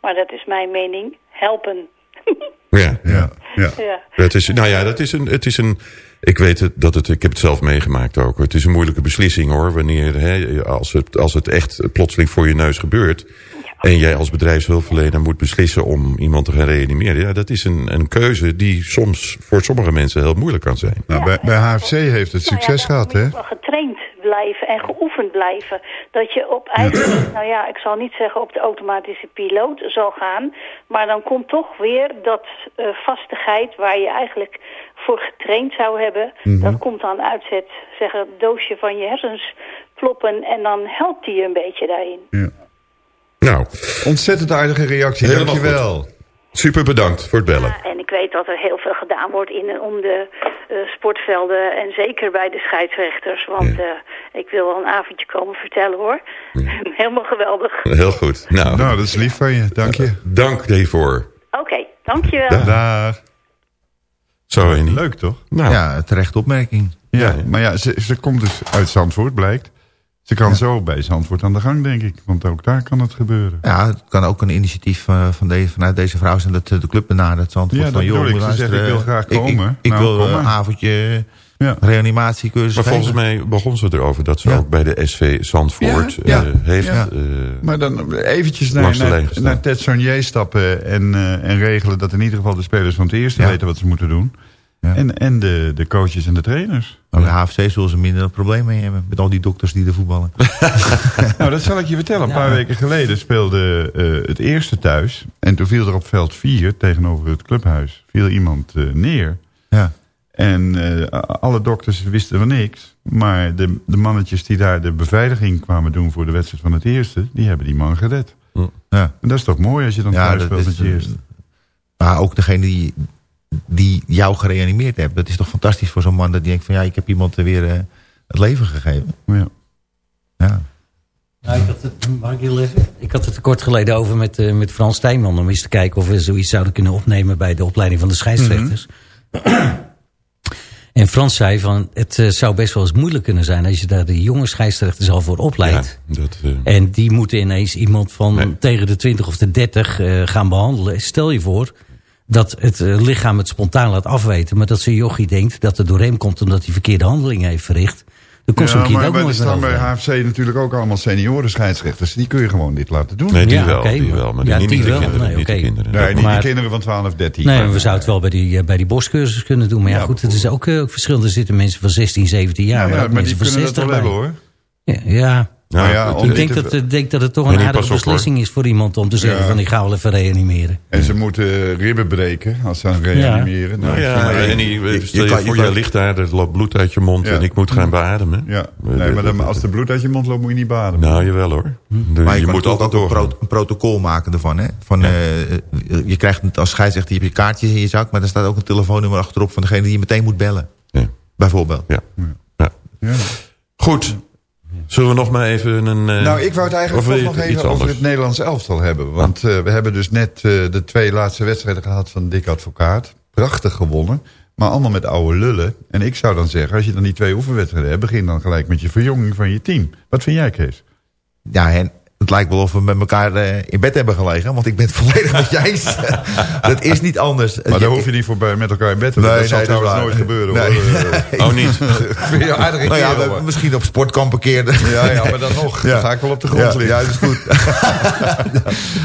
maar dat is mijn mening, helpen. Ja. ja. ja. Ja. Het is, nou ja, dat is een, het is een. Ik weet het, dat het, ik heb het zelf meegemaakt ook. Het is een moeilijke beslissing hoor. Wanneer, hè, als, het, als het echt plotseling voor je neus gebeurt. En jij als bedrijfshulpverlener moet beslissen om iemand te gaan reanimeren. Ja, dat is een, een keuze die soms voor sommige mensen heel moeilijk kan zijn. Nou, bij, bij HFC heeft het succes gehad, hè? wel getraind blijven en geoefend blijven. Dat je op eigen, nou ja, ik zal niet zeggen op de automatische piloot zal gaan. Maar dan komt toch weer dat eh, vastigheid waar je eigenlijk voor getraind zou hebben. Mhm. Dat komt dan uitzet, zeggen, het doosje van je hersens kloppen. En dan helpt die je een beetje daarin. Nou, Ontzettend aardige reactie, Helemaal dankjewel. super bedankt voor het bellen. Ja, en ik weet dat er heel veel gedaan wordt in en om de eh, sportvelden en zeker bij de scheidsrechters. Want eh, ik wil wel een avondje komen vertellen hoor. Helemaal geweldig. Heel goed. Nou, Nou, dat is lief van je, dank je. dank daarvoor. Oké, dankjewel. Dag. Zo. Leuk toch? Nou, Ja, terecht opmerking. Ja, maar ja, ze, ze komt dus uit Zandvoort, blijkt. Ze kan zo bij Zandvoort aan de gang, denk ik. Want ook daar kan het gebeuren. Ja, het kan ook een initiatief eh, van deze, vanuit deze vrouw zijn dat eh, de club benadert. Zandvoort Ja, dat van, joh, ik. moet Ze zegt, ik wil graag ik- ik- komen. Ik, Nou, wil een avondje Ja. reanimatiecursus Maar volgens mij begon ze erover dat ze Ja. ook bij de SV Zandvoort Ja, ja, eh, heeft. ja. Maar dan eventjes naar, naar, Ted Sonier stappen en, eh, en regelen... dat in ieder geval de spelers van het eerste Ja. weten wat ze moeten doen. Ja. En, en de, de coaches en de trainers. Maar bij HFC zullen ze minder een probleem mee hebben. Met al die dokters die er voetballen. Nou, dat zal ik je vertellen. Een paar weken geleden speelde eh, het eerste thuis. En toen viel er op veld 4 tegenover het clubhuis... viel iemand eh, neer. Ja. En eh, alle dokters wisten van niks. Maar de, de mannetjes die daar de beveiliging kwamen doen... voor de wedstrijd van het eerste... die hebben die man gered. Ja. En dat is toch mooi als je dan Ja, thuis speelt met je eerste. Maar ook degene die, die jou gereanimeerd hebt. Dat is toch fantastisch voor zo'n man. Dat die denkt van ja, ik heb iemand er weer eh, het leven gegeven. Ja. Ja. Nou, ik, had het, mag ik had het er kort geleden over met, eh, met Frans Stijnman... om eens te kijken of we zoiets zouden kunnen opnemen... bij de opleiding van de scheidsrechters. En Frans zei van, het eh, zou best wel eens moeilijk kunnen zijn... als je daar de jonge scheidsrechters al voor opleidt. ja, dat, eh, En die moeten ineens iemand van Nee. tegen de 20 of de 30 eh, gaan behandelen. Stel je voor dat het eh, lichaam het spontaan laat afweten... maar dat zo'n jochie denkt dat het door hem komt... omdat hij verkeerde handelingen heeft verricht. Dan komt zo'n Ja, maar ook er meer staan bij. HFC natuurlijk ook allemaal senioren scheidsrechters. Die kun je gewoon dit laten doen. nee, die Ja, wel, oké, die maar- wel. Maar ja, niet die de wel. kinderen. Nee, niet de oké. kinderen. Nee, niet Maar- die kinderen van 12 of 13. Nee, maar we zouden het wel bij die, eh, bij die boscursus kunnen doen. Maar ja, Ja, goed, het is ook, eh, ook verschil. Er zitten mensen van 16, 17 jaar. Ja, maar ja, ook maar die kunnen dat 60 wel bij. hebben hoor. Ja, ja. Nou, ja, ik denk dat, ik denk dat het toch een aardige op, beslissing is voor iemand om te zeggen Ja. van ik ga wel even reanimeren. En ze moeten ribben breken als ze aan reanimeren. Nou Nou, ja, en die, je- stel je je voor, jij ligt daar, er loopt bloed uit je mond Ja. en ik moet gaan beademen. ja. Nee, maar dan, als er bloed uit je mond loopt, moet je niet bademen. Nou, jawel hoor. De- Maar je, moet altijd ook een, doorgaan. pro- een protocol maken ervan. Hè? Van, eh, je krijgt als scheidsrechter je hebt je kaartjes in je zak... maar er staat ook een telefoonnummer achterop van degene die je meteen moet bellen. Ja. Bijvoorbeeld. Ja. Goed. Zullen we nog maar even een... eh, Nou, ik wou het eigenlijk toch nog iets even over anders? het Nederlands elftal hebben. Want eh, we hebben dus net eh, de twee laatste wedstrijden gehad van Dick Advocaat. Prachtig gewonnen. Maar allemaal met oude lullen. En ik zou dan zeggen, als je dan die twee oefenwedstrijden hebt... begin dan gelijk met je verjonging van je team. Wat vind jij, Kees? Ja, en het lijkt wel of we met elkaar eh, in bed hebben gelegen. Want ik ben het volledig met je eens. dat is niet anders. Maar daar hoef je niet voor bij- met elkaar in bed te Nee, dat zal nee, trouwens nooit gebeuren. Nee. hoor. Nee. Oh, niet? Vind je Nou ja, misschien op sportkamp een keer. Ja, ja, maar dan nog. Dan ga ik wel op de grond ja, liggen. Ja, dat is goed.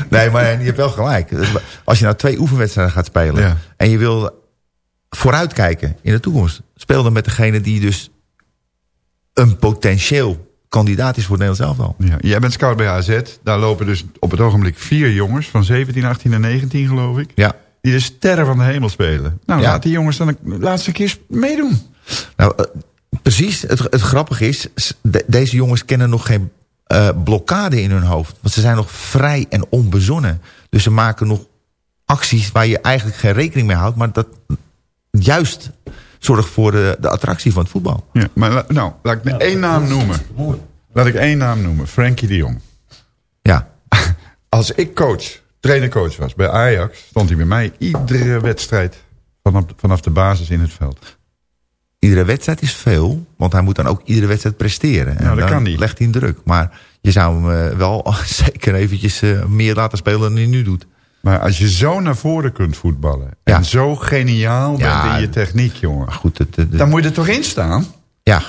nee, maar je hebt wel gelijk. Als je nou twee oefenwedstrijden gaat spelen... Ja. en je wil vooruitkijken in de toekomst... speel dan met degene die dus een potentieel kandidaat is voor het Nederlands elftal. Ja, jij bent scout bij AZ. Daar lopen dus op het ogenblik vier jongens... van 17, 18 en 19 geloof ik... Ja. die de sterren van de hemel spelen. Nou, Ja. laat die jongens dan de laatste keer meedoen. Nou, eh, precies. Het, het grappige is, de- deze jongens kennen nog geen eh, blokkade in hun hoofd. Want ze zijn nog vrij en onbezonnen. Dus ze maken nog acties waar je eigenlijk geen rekening mee houdt. Maar dat juist zorgt voor de, de attractie van het voetbal. Ja, maar la- nou, laat ik één naam noemen. Laat ik één naam noemen. Frenkie de Jong. Ja. Als ik coach, trainer-coach was bij Ajax... stond hij bij mij iedere wedstrijd vanaf, vanaf de basis in het veld. Iedere wedstrijd is veel, want hij moet dan ook iedere wedstrijd presteren. En Nou, dat dan kan niet. legt hij een druk. Maar je zou hem eh, wel zeker eventjes eh, meer laten spelen dan hij nu doet. Maar als je zo naar voren kunt voetballen... Ja. en zo geniaal Ja, bent in je techniek, jongen... Goed, het, het- dan moet je er toch in staan? Ja,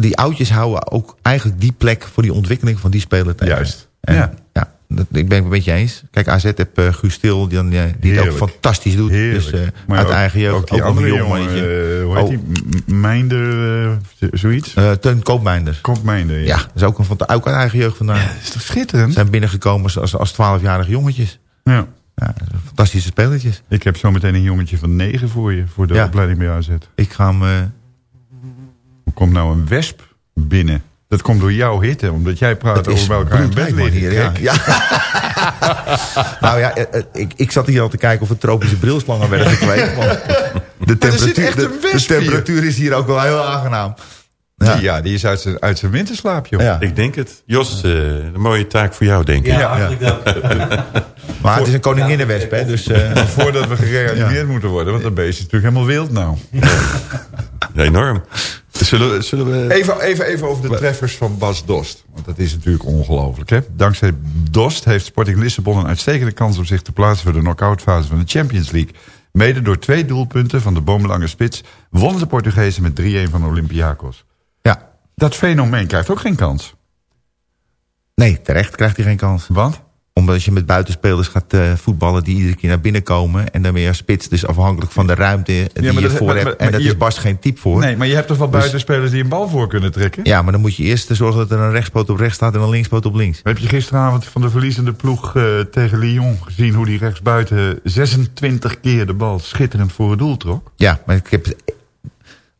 die oudjes houden ook eigenlijk die plek voor die ontwikkeling van die speler tegen. Juist. En, Ja. ja. dat, ik ben het met je eens. Kijk, AZ heeft eh Guus die, eh, die het ook fantastisch doet. Heerlijk. Dus eh, Maar uit ook- eigen jeugd. Ook die een andere jong jongen, eh, hoe heet Oh. die? Mijnder, zoiets? Teun Koopmeinder. Koopmijnder, ja. Ja, dat is ook, een, van ook uit eigen jeugd vandaan. Dat is toch schitterend? Zijn binnengekomen als, als 12-jarige jongetjes. Ja. Ja, fantastische spelertjes. Ik heb zo meteen een jongetje van negen voor je, voor de Ja. opleiding bij AZ. Ik ga hem... eh, Er komt nou een wesp binnen. Dat komt door jouw hitte, omdat jij praat dat over elkaar in bed liggen. hier. Ja. Nou ja, eh, eh, ik, ik zat hier al te kijken of er tropische brilslangen werden gekweekt. De er temperatuur, de, temperatuur is hier ook wel heel aangenaam. Ja. ja, die is uit zijn, uit zijn winterslaap, joh. Ja. Ik denk het. Jos, eh, een mooie taak voor jou, denk ik. Ja, hartelijk dank. Maar het is een koninginnenwesp, hè? Dus, eh, voordat we gereanimeerd moeten worden, want dat beest is natuurlijk helemaal wild nou. Enorm. Zullen, we- zullen we... Even, even, even over de treffers van Bas Dost. Want dat is natuurlijk ongelooflijk. Hè? Dankzij Dost heeft Sporting Lissabon een uitstekende kans om zich te plaatsen voor de knock-outfase van de Champions League. Mede door twee doelpunten van de boomlange spits wonnen de Portugezen met 3-1 van Olympiakos. ja. Dat fenomeen krijgt ook geen kans. Nee, terecht krijgt hij geen kans. Want? Omdat je met buitenspelers gaat eh, voetballen die iedere keer naar binnen komen. En dan als spits dus afhankelijk van de ruimte die je dat- voor maar- hebt. maar- en dat je- is Bas geen type voor. Nee, maar je hebt toch wel Dus- buitenspelers die een bal voor kunnen trekken? Ja, maar dan moet je eerst zorgen dat er een rechtspoot op rechts staat en een linkspoot op links. Heb je gisteravond van de verliezende ploeg eh, tegen Lyon gezien... hoe die rechtsbuiten 26 keer de bal schitterend voor het doel trok? Ja, maar ik heb,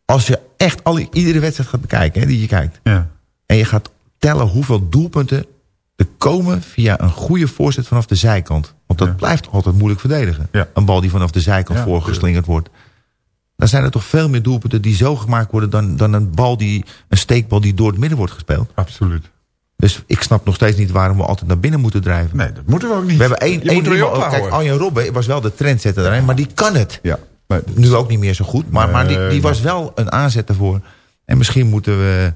als je echt alle, iedere wedstrijd gaat bekijken hè, die je kijkt. Ja. En je gaat tellen hoeveel doelpunten er komen via een goede voorzet vanaf de zijkant. Want dat Ja. blijft altijd moeilijk verdedigen. Ja. Een bal die vanaf de zijkant Ja, voorgeslingerd wordt. Dan zijn er toch veel meer doelpunten die zo gemaakt worden... dan, dan een, bal die, een steekbal die door het midden wordt gespeeld. Absoluut. Dus ik snap nog steeds niet waarom we altijd naar binnen moeten drijven. Nee, dat moeten we ook niet. We hebben één, één ophouden. Kijk, Arjen Robben was wel de trendsetter daarin, maar die kan het. Ja. Maar, Nu ook niet meer zo goed, maar, maar die, die was wel een aanzet ervoor. En misschien moeten we...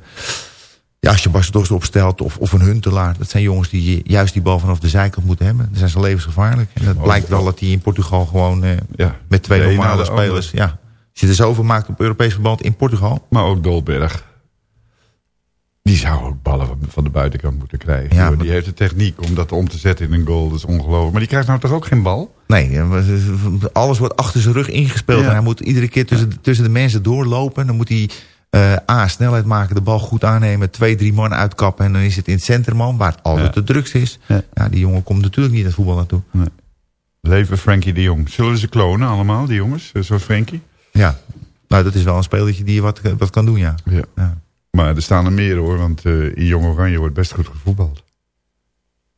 Ja, als je Bas Dost opstelt of, of een Huntelaar... dat zijn jongens die juist die bal vanaf de zijkant moeten hebben. Dan zijn ze levensgevaarlijk. En dat Oh, blijkt wel dat die in Portugal gewoon... Eh, Ja. met twee normale spelers... Ja, als je er zoveel maakt op Europees verband in Portugal... Maar ook Dolberg. Die zou ook ballen van, van de buitenkant moeten krijgen. Ja, joh. maar- Die heeft de techniek om dat om te zetten in een goal. Dat is ongelooflijk. Maar die krijgt nou toch ook geen bal? Nee, eh, alles wordt achter zijn rug ingespeeld. Ja. En hij moet iedere keer tussen, tussen de mensen doorlopen. Dan moet hij eh, A, snelheid maken, de bal goed aannemen... twee, drie man uitkappen en dan is het in het centrum man... waar het altijd Ja. de drukst is. Ja. Ja. die jongen komt natuurlijk niet het voetbal naartoe. Leven Frankie de Jong. Zullen ze klonen allemaal, die jongens? Een soort Frankie? Ja, nou dat is wel een spelertje die wat, wat kan doen, ja. Ja. Ja. Maar er staan er meer hoor, want eh, in Jong Oranje wordt best goed gevoetbald.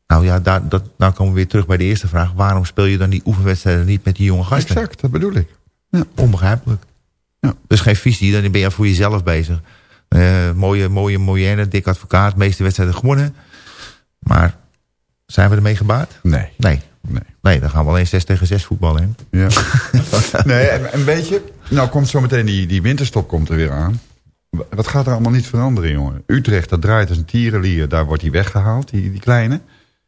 Nou ja, daar, dat, nou komen we weer terug bij de eerste vraag. Waarom speel je dan die oefenwedstrijden niet met die jonge gasten? Exact, dat bedoel ik. Onbegrijpelijk. Ja. Dus geen visie, dan ben je voor jezelf bezig. Eh, mooie, mooie moyenne, dik advocaat, de meeste wedstrijden gewonnen. Maar zijn we ermee gebaat? Nee. Nee. Nee. Nee, dan gaan we alleen 6 tegen 6 voetballen. Hè? Ja. nee, en een beetje. Nou komt zometeen die, die winterstop komt er weer aan. Wat gaat er allemaal niet veranderen, jongen? Utrecht, dat draait als een tierenlier. Daar wordt hij weggehaald, die, die kleine.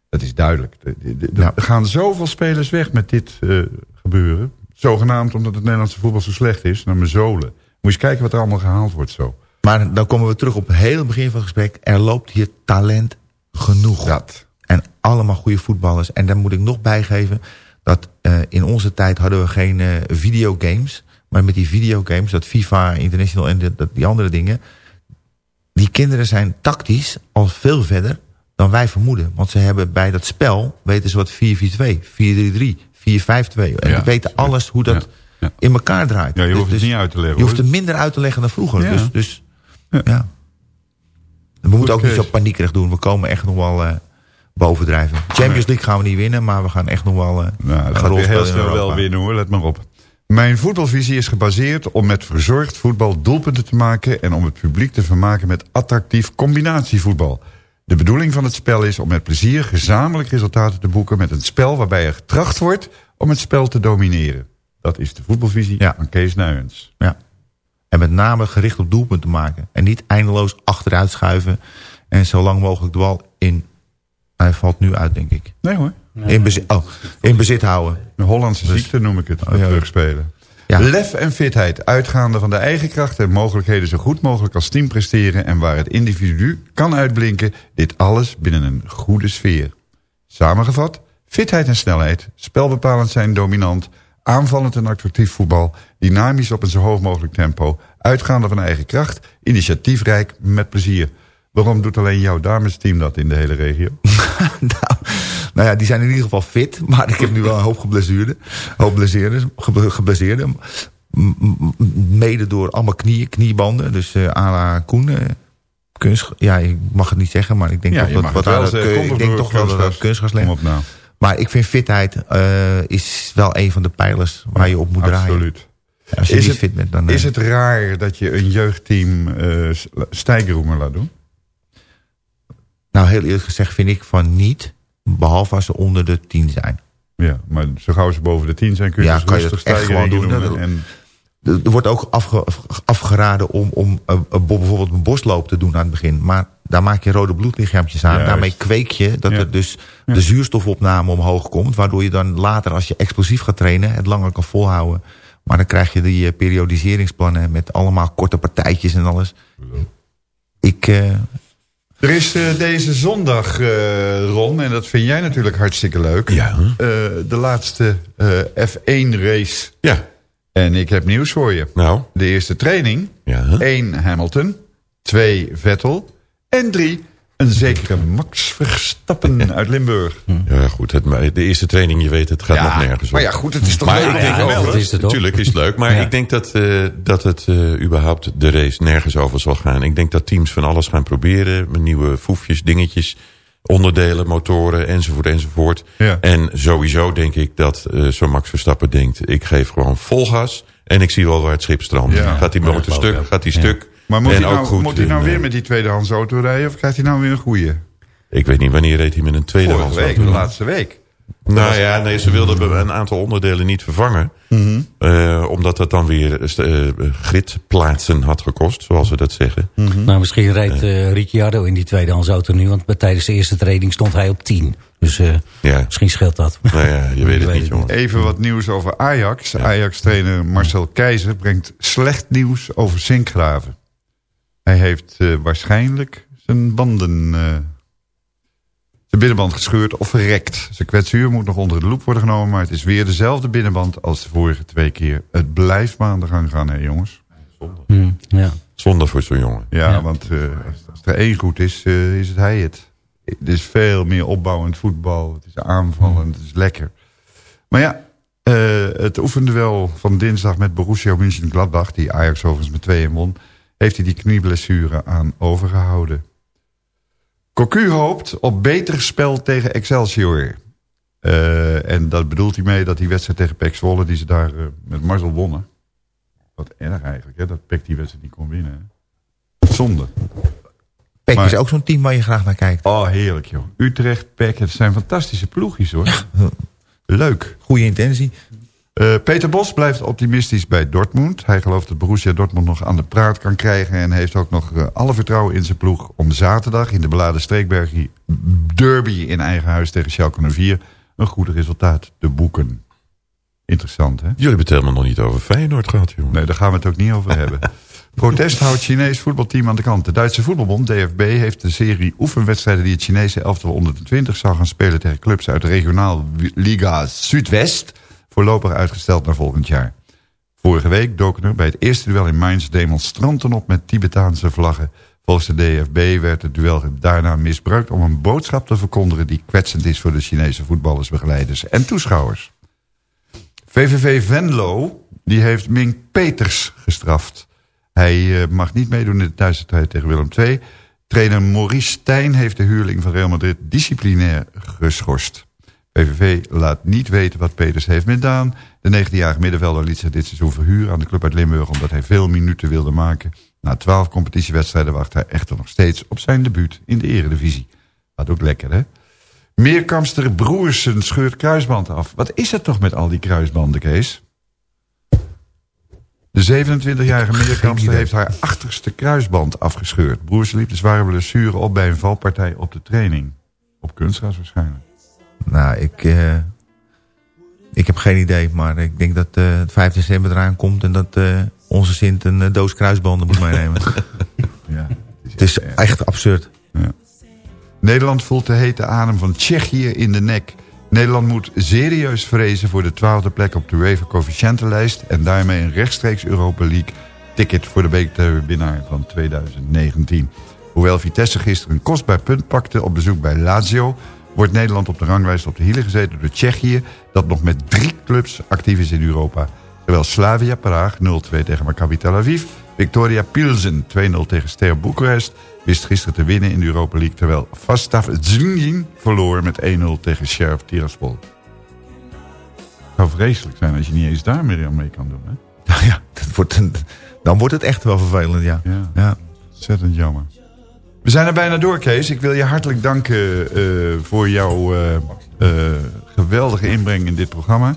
Dat is duidelijk. De- de- de- Er gaan zoveel spelers weg met dit eh, gebeuren. Zogenaamd omdat het Nederlandse voetbal zo slecht is. Naar mijn zolen. Moet je eens kijken wat er allemaal gehaald wordt zo. Maar dan komen we terug op het hele begin van het gesprek. Er loopt hier talent genoeg. Dat. En allemaal goede voetballers. En daar moet ik nog bijgeven dat eh, in onze tijd hadden we geen eh, videogames. Maar met die videogames, dat FIFA International en de- dat, die andere dingen. Die kinderen zijn tactisch al veel verder dan wij vermoeden. Want ze hebben bij dat spel, weten ze wat 4-4-2, 4-3-3, 4-5-2. En Ja. die weten alles hoe dat in elkaar draait. Ja, je Dus- hoeft het dus niet uit te leggen. Je hoeft het minder uit te leggen dan vroeger. Ja. Dus, dus ja. We moeten ook niet zo paniekerig doen. We komen echt nog wel eh, bovendrijven. Champions League gaan we niet winnen, maar we gaan echt nog wel uh, Nou, dat heel snel wel winnen hoor, let maar op. Mijn voetbalvisie is gebaseerd om met verzorgd voetbal doelpunten te maken... en om het publiek te vermaken met attractief combinatievoetbal. De bedoeling van het spel is om met plezier gezamenlijk resultaten te boeken... met een spel waarbij er getracht wordt om het spel te domineren. Dat is de voetbalvisie van Kees Nuyens. Ja. En met name gericht op doelpunten maken. En niet eindeloos achteruit schuiven. En zo lang mogelijk de bal in. Hij valt nu uit, denk ik. Nee hoor. In, bezit, oh, in bezit houden. De Hollandse ziekte noem ik het, Oh, ja. terugspelen. Ja. Lef en fitheid, uitgaande van de eigen krachten en mogelijkheden... zo goed mogelijk als team presteren... en waar het individu kan uitblinken... dit alles binnen een goede sfeer. Samengevat, fitheid en snelheid, spelbepalend zijn dominant... aanvallend en attractief voetbal, dynamisch op een zo hoog mogelijk tempo... uitgaande van eigen kracht, initiatiefrijk, met plezier. Waarom doet alleen jouw damesteam dat in de hele regio? Nou ja, die zijn in ieder geval fit. Maar ik heb nu wel een hoop geblesseerden. Hoop blesseerden, geblesseerden. Mede door allemaal knieën, kniebanden. Dus eh à la Koen. eh, kunst, ja, ik mag het niet zeggen, maar ik denk Ja, toch dat wat wel kun- Komt ik denk toch wel dat op nou. Maar ik vind fitheid eh, is wel een van de pijlers waar je op moet draaien. Absoluut. Ja, Als je is, niet het, fit bent, dan... eh, is het raar dat je een jeugdteam eh stijgeroemen laat doen? Nou, heel eerlijk gezegd vind ik van niet. Behalve als ze onder de tien zijn. Ja, maar zo gauw ze boven de tien zijn kun je Ja, dus kan je rustig dat echt gewoon doen. En, Er wordt ook afge- afgeraden om, om eh, eh, bijvoorbeeld een bosloop te doen aan het begin. Maar daar maak je rode bloedlichaampjes aan. Juist. Daarmee kweek je dat Ja. er dus de zuurstofopname omhoog komt. Waardoor je dan later als je explosief gaat trainen het langer kan volhouden. Maar dan krijg je die eh, periodiseringsplannen met allemaal korte partijtjes en alles. Ik, er is eh, deze zondag, eh, Ron, en dat vind jij natuurlijk hartstikke leuk. Ja. eh, de laatste F1 race. Ja. En ik heb nieuws voor je. Nou. De eerste training. Ja. 1 Hamilton. 2 Vettel. En 3 een zekere Max Verstappen uit Limburg. Ja, goed. Het, maar de eerste training, je weet, het gaat Ja, nog nergens maar ja, goed, het is toch maar leuk ik denk is het toch? Natuurlijk is het leuk, maar Ja. ik denk dat, eh, dat het eh, überhaupt de race nergens over zal gaan. Ik denk dat teams van alles gaan proberen. Met nieuwe foefjes, dingetjes, onderdelen, motoren, enzovoort, enzovoort. Ja. En sowieso denk ik dat eh zo'n Max Verstappen denkt... ik geef gewoon vol gas en ik zie wel waar het schip strandt. Ja. Gaat die motor stuk, gaat die stuk. Maar moet en hij ook nou, goed, moet hij nou weer met die tweedehands auto rijden? Of krijgt hij nou weer een goeie? Ik weet niet, wanneer reed hij met een tweede Vorige week, de laatste week. Nou ja, nee, ze wilden een aantal onderdelen niet vervangen. Mhm. Eh, omdat dat dan weer eh, gridplaatsen had gekost, zoals ze dat zeggen. Nou, misschien rijdt eh Ricciardo in die tweedehands auto nu. Want tijdens de eerste training stond hij op 10. Dus eh, Ja. misschien scheelt dat. Nou ja, je weet het niet, jongen. Even wat nieuws over Ajax. Ajax-trainer Marcel Keizer brengt slecht nieuws over Sinkgraven. Hij heeft eh, waarschijnlijk zijn banden... eh, zijn binnenband gescheurd of verrekt. Zijn kwetsuur moet nog onder de loep worden genomen... maar het is weer dezelfde binnenband als de vorige twee keer. Het blijft maar aan de gang gaan, hè jongens. Hm, ja. Zonde voor zo'n jongen. Ja, Ja. want eh, als, als er één goed is, eh, is het hij het. Het is veel meer opbouwend voetbal. Het is aanvallend, het is lekker. Maar ja, eh, het oefenduel van dinsdag met Borussia Mönchengladbach... die Ajax overigens met 2 won... heeft hij die knieblessure aan overgehouden. Cocu hoopt op beter spel tegen Excelsior. Eh, en dat bedoelt hij mee dat die wedstrijd tegen PEC Zwolle... die ze daar eh, met Marcel wonnen... Wat erg eigenlijk, hè, dat PEC die wedstrijd niet kon winnen. hè. Zonde. Maar- is ook zo'n team waar je graag naar kijkt. Oh, heerlijk joh. Utrecht, PEC, het zijn fantastische ploegjes hoor. Leuk. Goede intentie. Eh, Peter Bos blijft optimistisch bij Dortmund. Hij gelooft dat Borussia Dortmund nog aan de praat kan krijgen... en heeft ook nog eh, alle vertrouwen in zijn ploeg om zaterdag... in de beladen Streekberg derby in eigen huis tegen Schalke 04... een goed resultaat te boeken. Interessant, hè? Jullie hebben het helemaal nog niet over Feyenoord gehad, jongen. Nee, daar gaan we het ook niet over hebben. Protest houdt Chinees voetbalteam aan de kant. De Duitse voetbalbond, DFB, heeft de serie oefenwedstrijden... die het Chinese elftal onder de 20 zou gaan spelen... tegen clubs uit de regionaal Liga Zuidwest... voorlopig uitgesteld naar volgend jaar. Vorige week doken er bij het eerste duel in Mainz... demonstranten op met Tibetaanse vlaggen. Volgens de DFB werd het duel daarna misbruikt... om een boodschap te verkondigen die kwetsend is... voor de Chinese voetballers, begeleiders en toeschouwers. VVV Venlo die heeft Mink Peters gestraft. Hij eh, mag niet meedoen in de thuisstrijd tegen Willem II. Trainer Maurice Stijn heeft de huurling van Real Madrid disciplinair geschorst. VVV laat niet weten wat Peters heeft misdaan. De 19-jarige middenvelder liet zich dit seizoen verhuren aan de club uit Limburg... omdat hij veel minuten wilde maken. Na 12 competitiewedstrijden wacht hij echter nog steeds op zijn debuut in de eredivisie. Wat ook lekker, hè? Meerkamster Broersen scheurt kruisband af. Wat is het toch met al die kruisbanden, Kees? De 27-jarige Meerkamster heeft haar achterste kruisband afgescheurd. Broersen liep de zware blessure op bij een valpartij op de training. Op kunstgras waarschijnlijk. Nou, ik, eh, ik heb geen idee, maar ik denk dat eh, het 5 december eraan komt... en dat eh, onze Sint een doos kruisbanden moet meenemen. ja, het is echt absurd. Ja. Nederland voelt de hete adem van Tsjechië in de nek. Nederland moet serieus vrezen voor de twaalfde plek op de UEFA coëfficiëntenlijst... en daarmee een rechtstreeks Europa League ticket voor de bekerwinnaar van 2019. Hoewel Vitesse gisteren een kostbaar punt pakte op bezoek bij Lazio... wordt Nederland op de ranglijst op de hielen gezeten door Tsjechië... dat nog met drie clubs actief is in Europa. Terwijl Slavia Praag 0-2 tegen Maccabi Tel Aviv... Victoria Pilsen 2-0 tegen Ster Boekarest... wist gisteren te winnen in de Europa League... terwijl Vastav Zlin verloor met 1-0 tegen Sheriff Tiraspol. Het zou vreselijk zijn als je niet eens daar meer aan mee kan doen. Hè? Nou ja, dat wordt een- dan wordt het echt wel vervelend, ja. Ja, ja. ontzettend jammer. We zijn er bijna door, Kees. Ik wil je hartelijk danken eh, voor jouw eh, eh, geweldige inbreng in dit programma.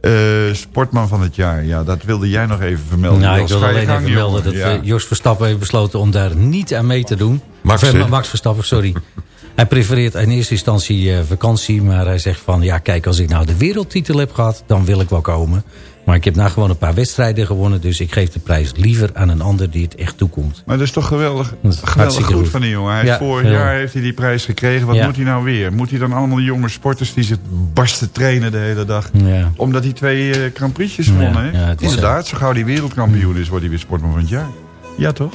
Eh, sportman van het jaar, ja, dat wilde jij nog even vermelden. Nou, ik wil alleen gang, even melden dat. Ja. Jos Verstappen heeft besloten om daar niet aan mee te doen. Max? Max Verstappen, sorry. Hij prefereert in eerste instantie eh, vakantie, maar hij zegt van... ja, kijk, als ik nou de wereldtitel heb gehad, dan wil ik wel komen. Maar ik heb nou gewoon een paar wedstrijden gewonnen... dus ik geef de prijs liever aan een ander die het echt toekomt. Maar dat is toch geweldig, geweldig goed goed. van die jongen. Hij Ja, vorig jaar heeft hij die prijs gekregen. Wat Ja. moet hij nou weer? Moet hij dan allemaal jonge sporters die zich barsten trainen de hele dag? Omdat hij twee eh Grand het is Inderdaad, zo gauw die wereldkampioen is, wordt hij weer sportman van het jaar. Ja, toch?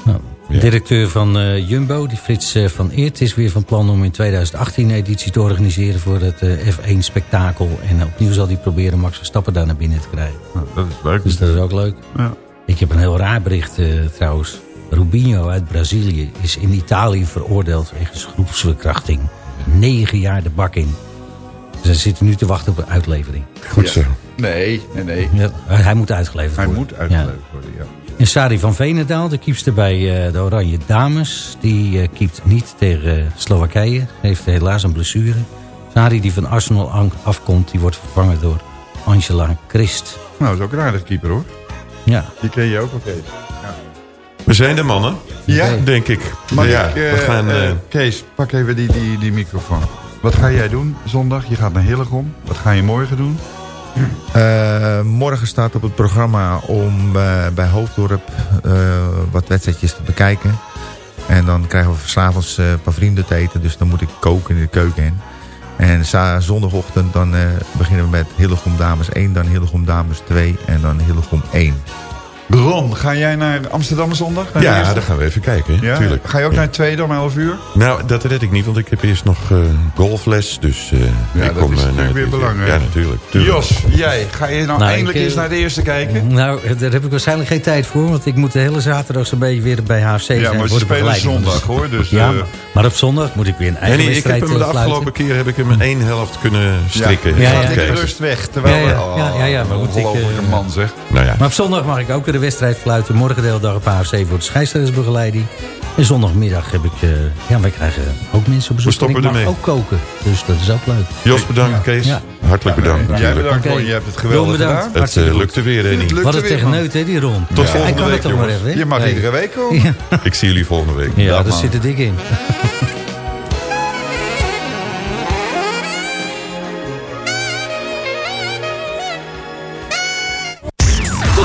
De Directeur van eh, Jumbo, die Frits eh, van Eert, is weer van plan om in 2018 een editie te organiseren voor het eh, F1-spektakel. En opnieuw zal hij proberen Max Verstappen daar naar binnen te krijgen. Nou, dat is leuk. Dus dat is ook leuk. Ja. Ik heb een heel raar bericht trouwens. Rubinho uit Brazilië is in Italië veroordeeld wegens groepsverkrachting. Negen jaar de bak in. Dus hij zit nu te wachten op een uitlevering. Goed zo. Nee, nee, nee. Ja, hij moet uitgeleverd Hij worden. moet uitgeleverd worden, ja. En Sari van Veenendaal, de kiepster bij eh, de Oranje Dames... die eh kiept niet tegen eh, Slowakije. Heeft helaas een blessure. Sari die van Arsenal afkomt, die wordt vervangen door Angela Christ. Nou, dat is ook een aardige keeper, hoor. Ja. Die ken je ook wel, Kees. Ja. We zijn er, mannen. Ja? Denk ik. Mag ja, ik, we gaan... Kees, pak even die, die, die microfoon. Wat ga jij doen zondag? Je gaat naar Hillegom. Wat ga je morgen doen? Eh, morgen staat op het programma om eh, bij Hoofddorp eh, wat wedstrijdjes te bekijken. En dan krijgen we s'avonds een paar vrienden te eten. Dus dan moet ik koken in de keuken in. En zondagochtend dan beginnen we met Hillegom Dames 1, dan Hillegom Dames 2 en dan Hillegom 1. Ron, ga jij naar Amsterdam zondag? Naar ja, eerste? daar gaan we even kijken. Ja? Tuurlijk. Ga je ook naar het tweede om 11 uur? Nou, dat red ik niet, want ik heb eerst nog eh, golfles. Dus eh Ja, ik dat kom is eh, natuurlijk naar weer belangrijk. Ja, natuurlijk. tuurlijk. Jos, jij, ga je nou, Nou, eindelijk ik, eens naar de eerste kijken? Nou, daar heb ik waarschijnlijk geen tijd voor. Want ik moet de hele zaterdag zo'n beetje weer bij HFC zijn. Ja, maar ze voor de spelen zondag, hoor. Dus, ja, eh, maar, maar op zondag moet ik weer een Nee, eigen nee, ik heb hem de afgelopen keer heb ik hem in één helft kunnen strikken. Ja, Ja, ja. rust weg. Terwijl, Ja, ja, oh, ja, ja, ja, maar ik, ongelofelijke man, zeg. Nou ja, Maar op zondag mag ik ook weer de wedstrijd fluiten. Morgen de hele dag op HFC voor de scheidsrechtersbegeleiding. En zondagmiddag heb ik... eh, ja, wij krijgen ook mensen op bezoek. We stoppen ermee. ook koken. Dus dat is ook leuk. Jos bedankt, Kees. Ja. hartelijk bedankt. Jij bedankt, Ron. Je hebt het geweldig gedaan. Het eh, lukte weer, Henny. Lukt Wat een techneut, hè, die Ron. Tot Hij volgende kan week, het toch maar jongens. even, hè? Je mag Nee. iedere week komen. Ja, Ik zie jullie volgende week. ja man. zit er dik in.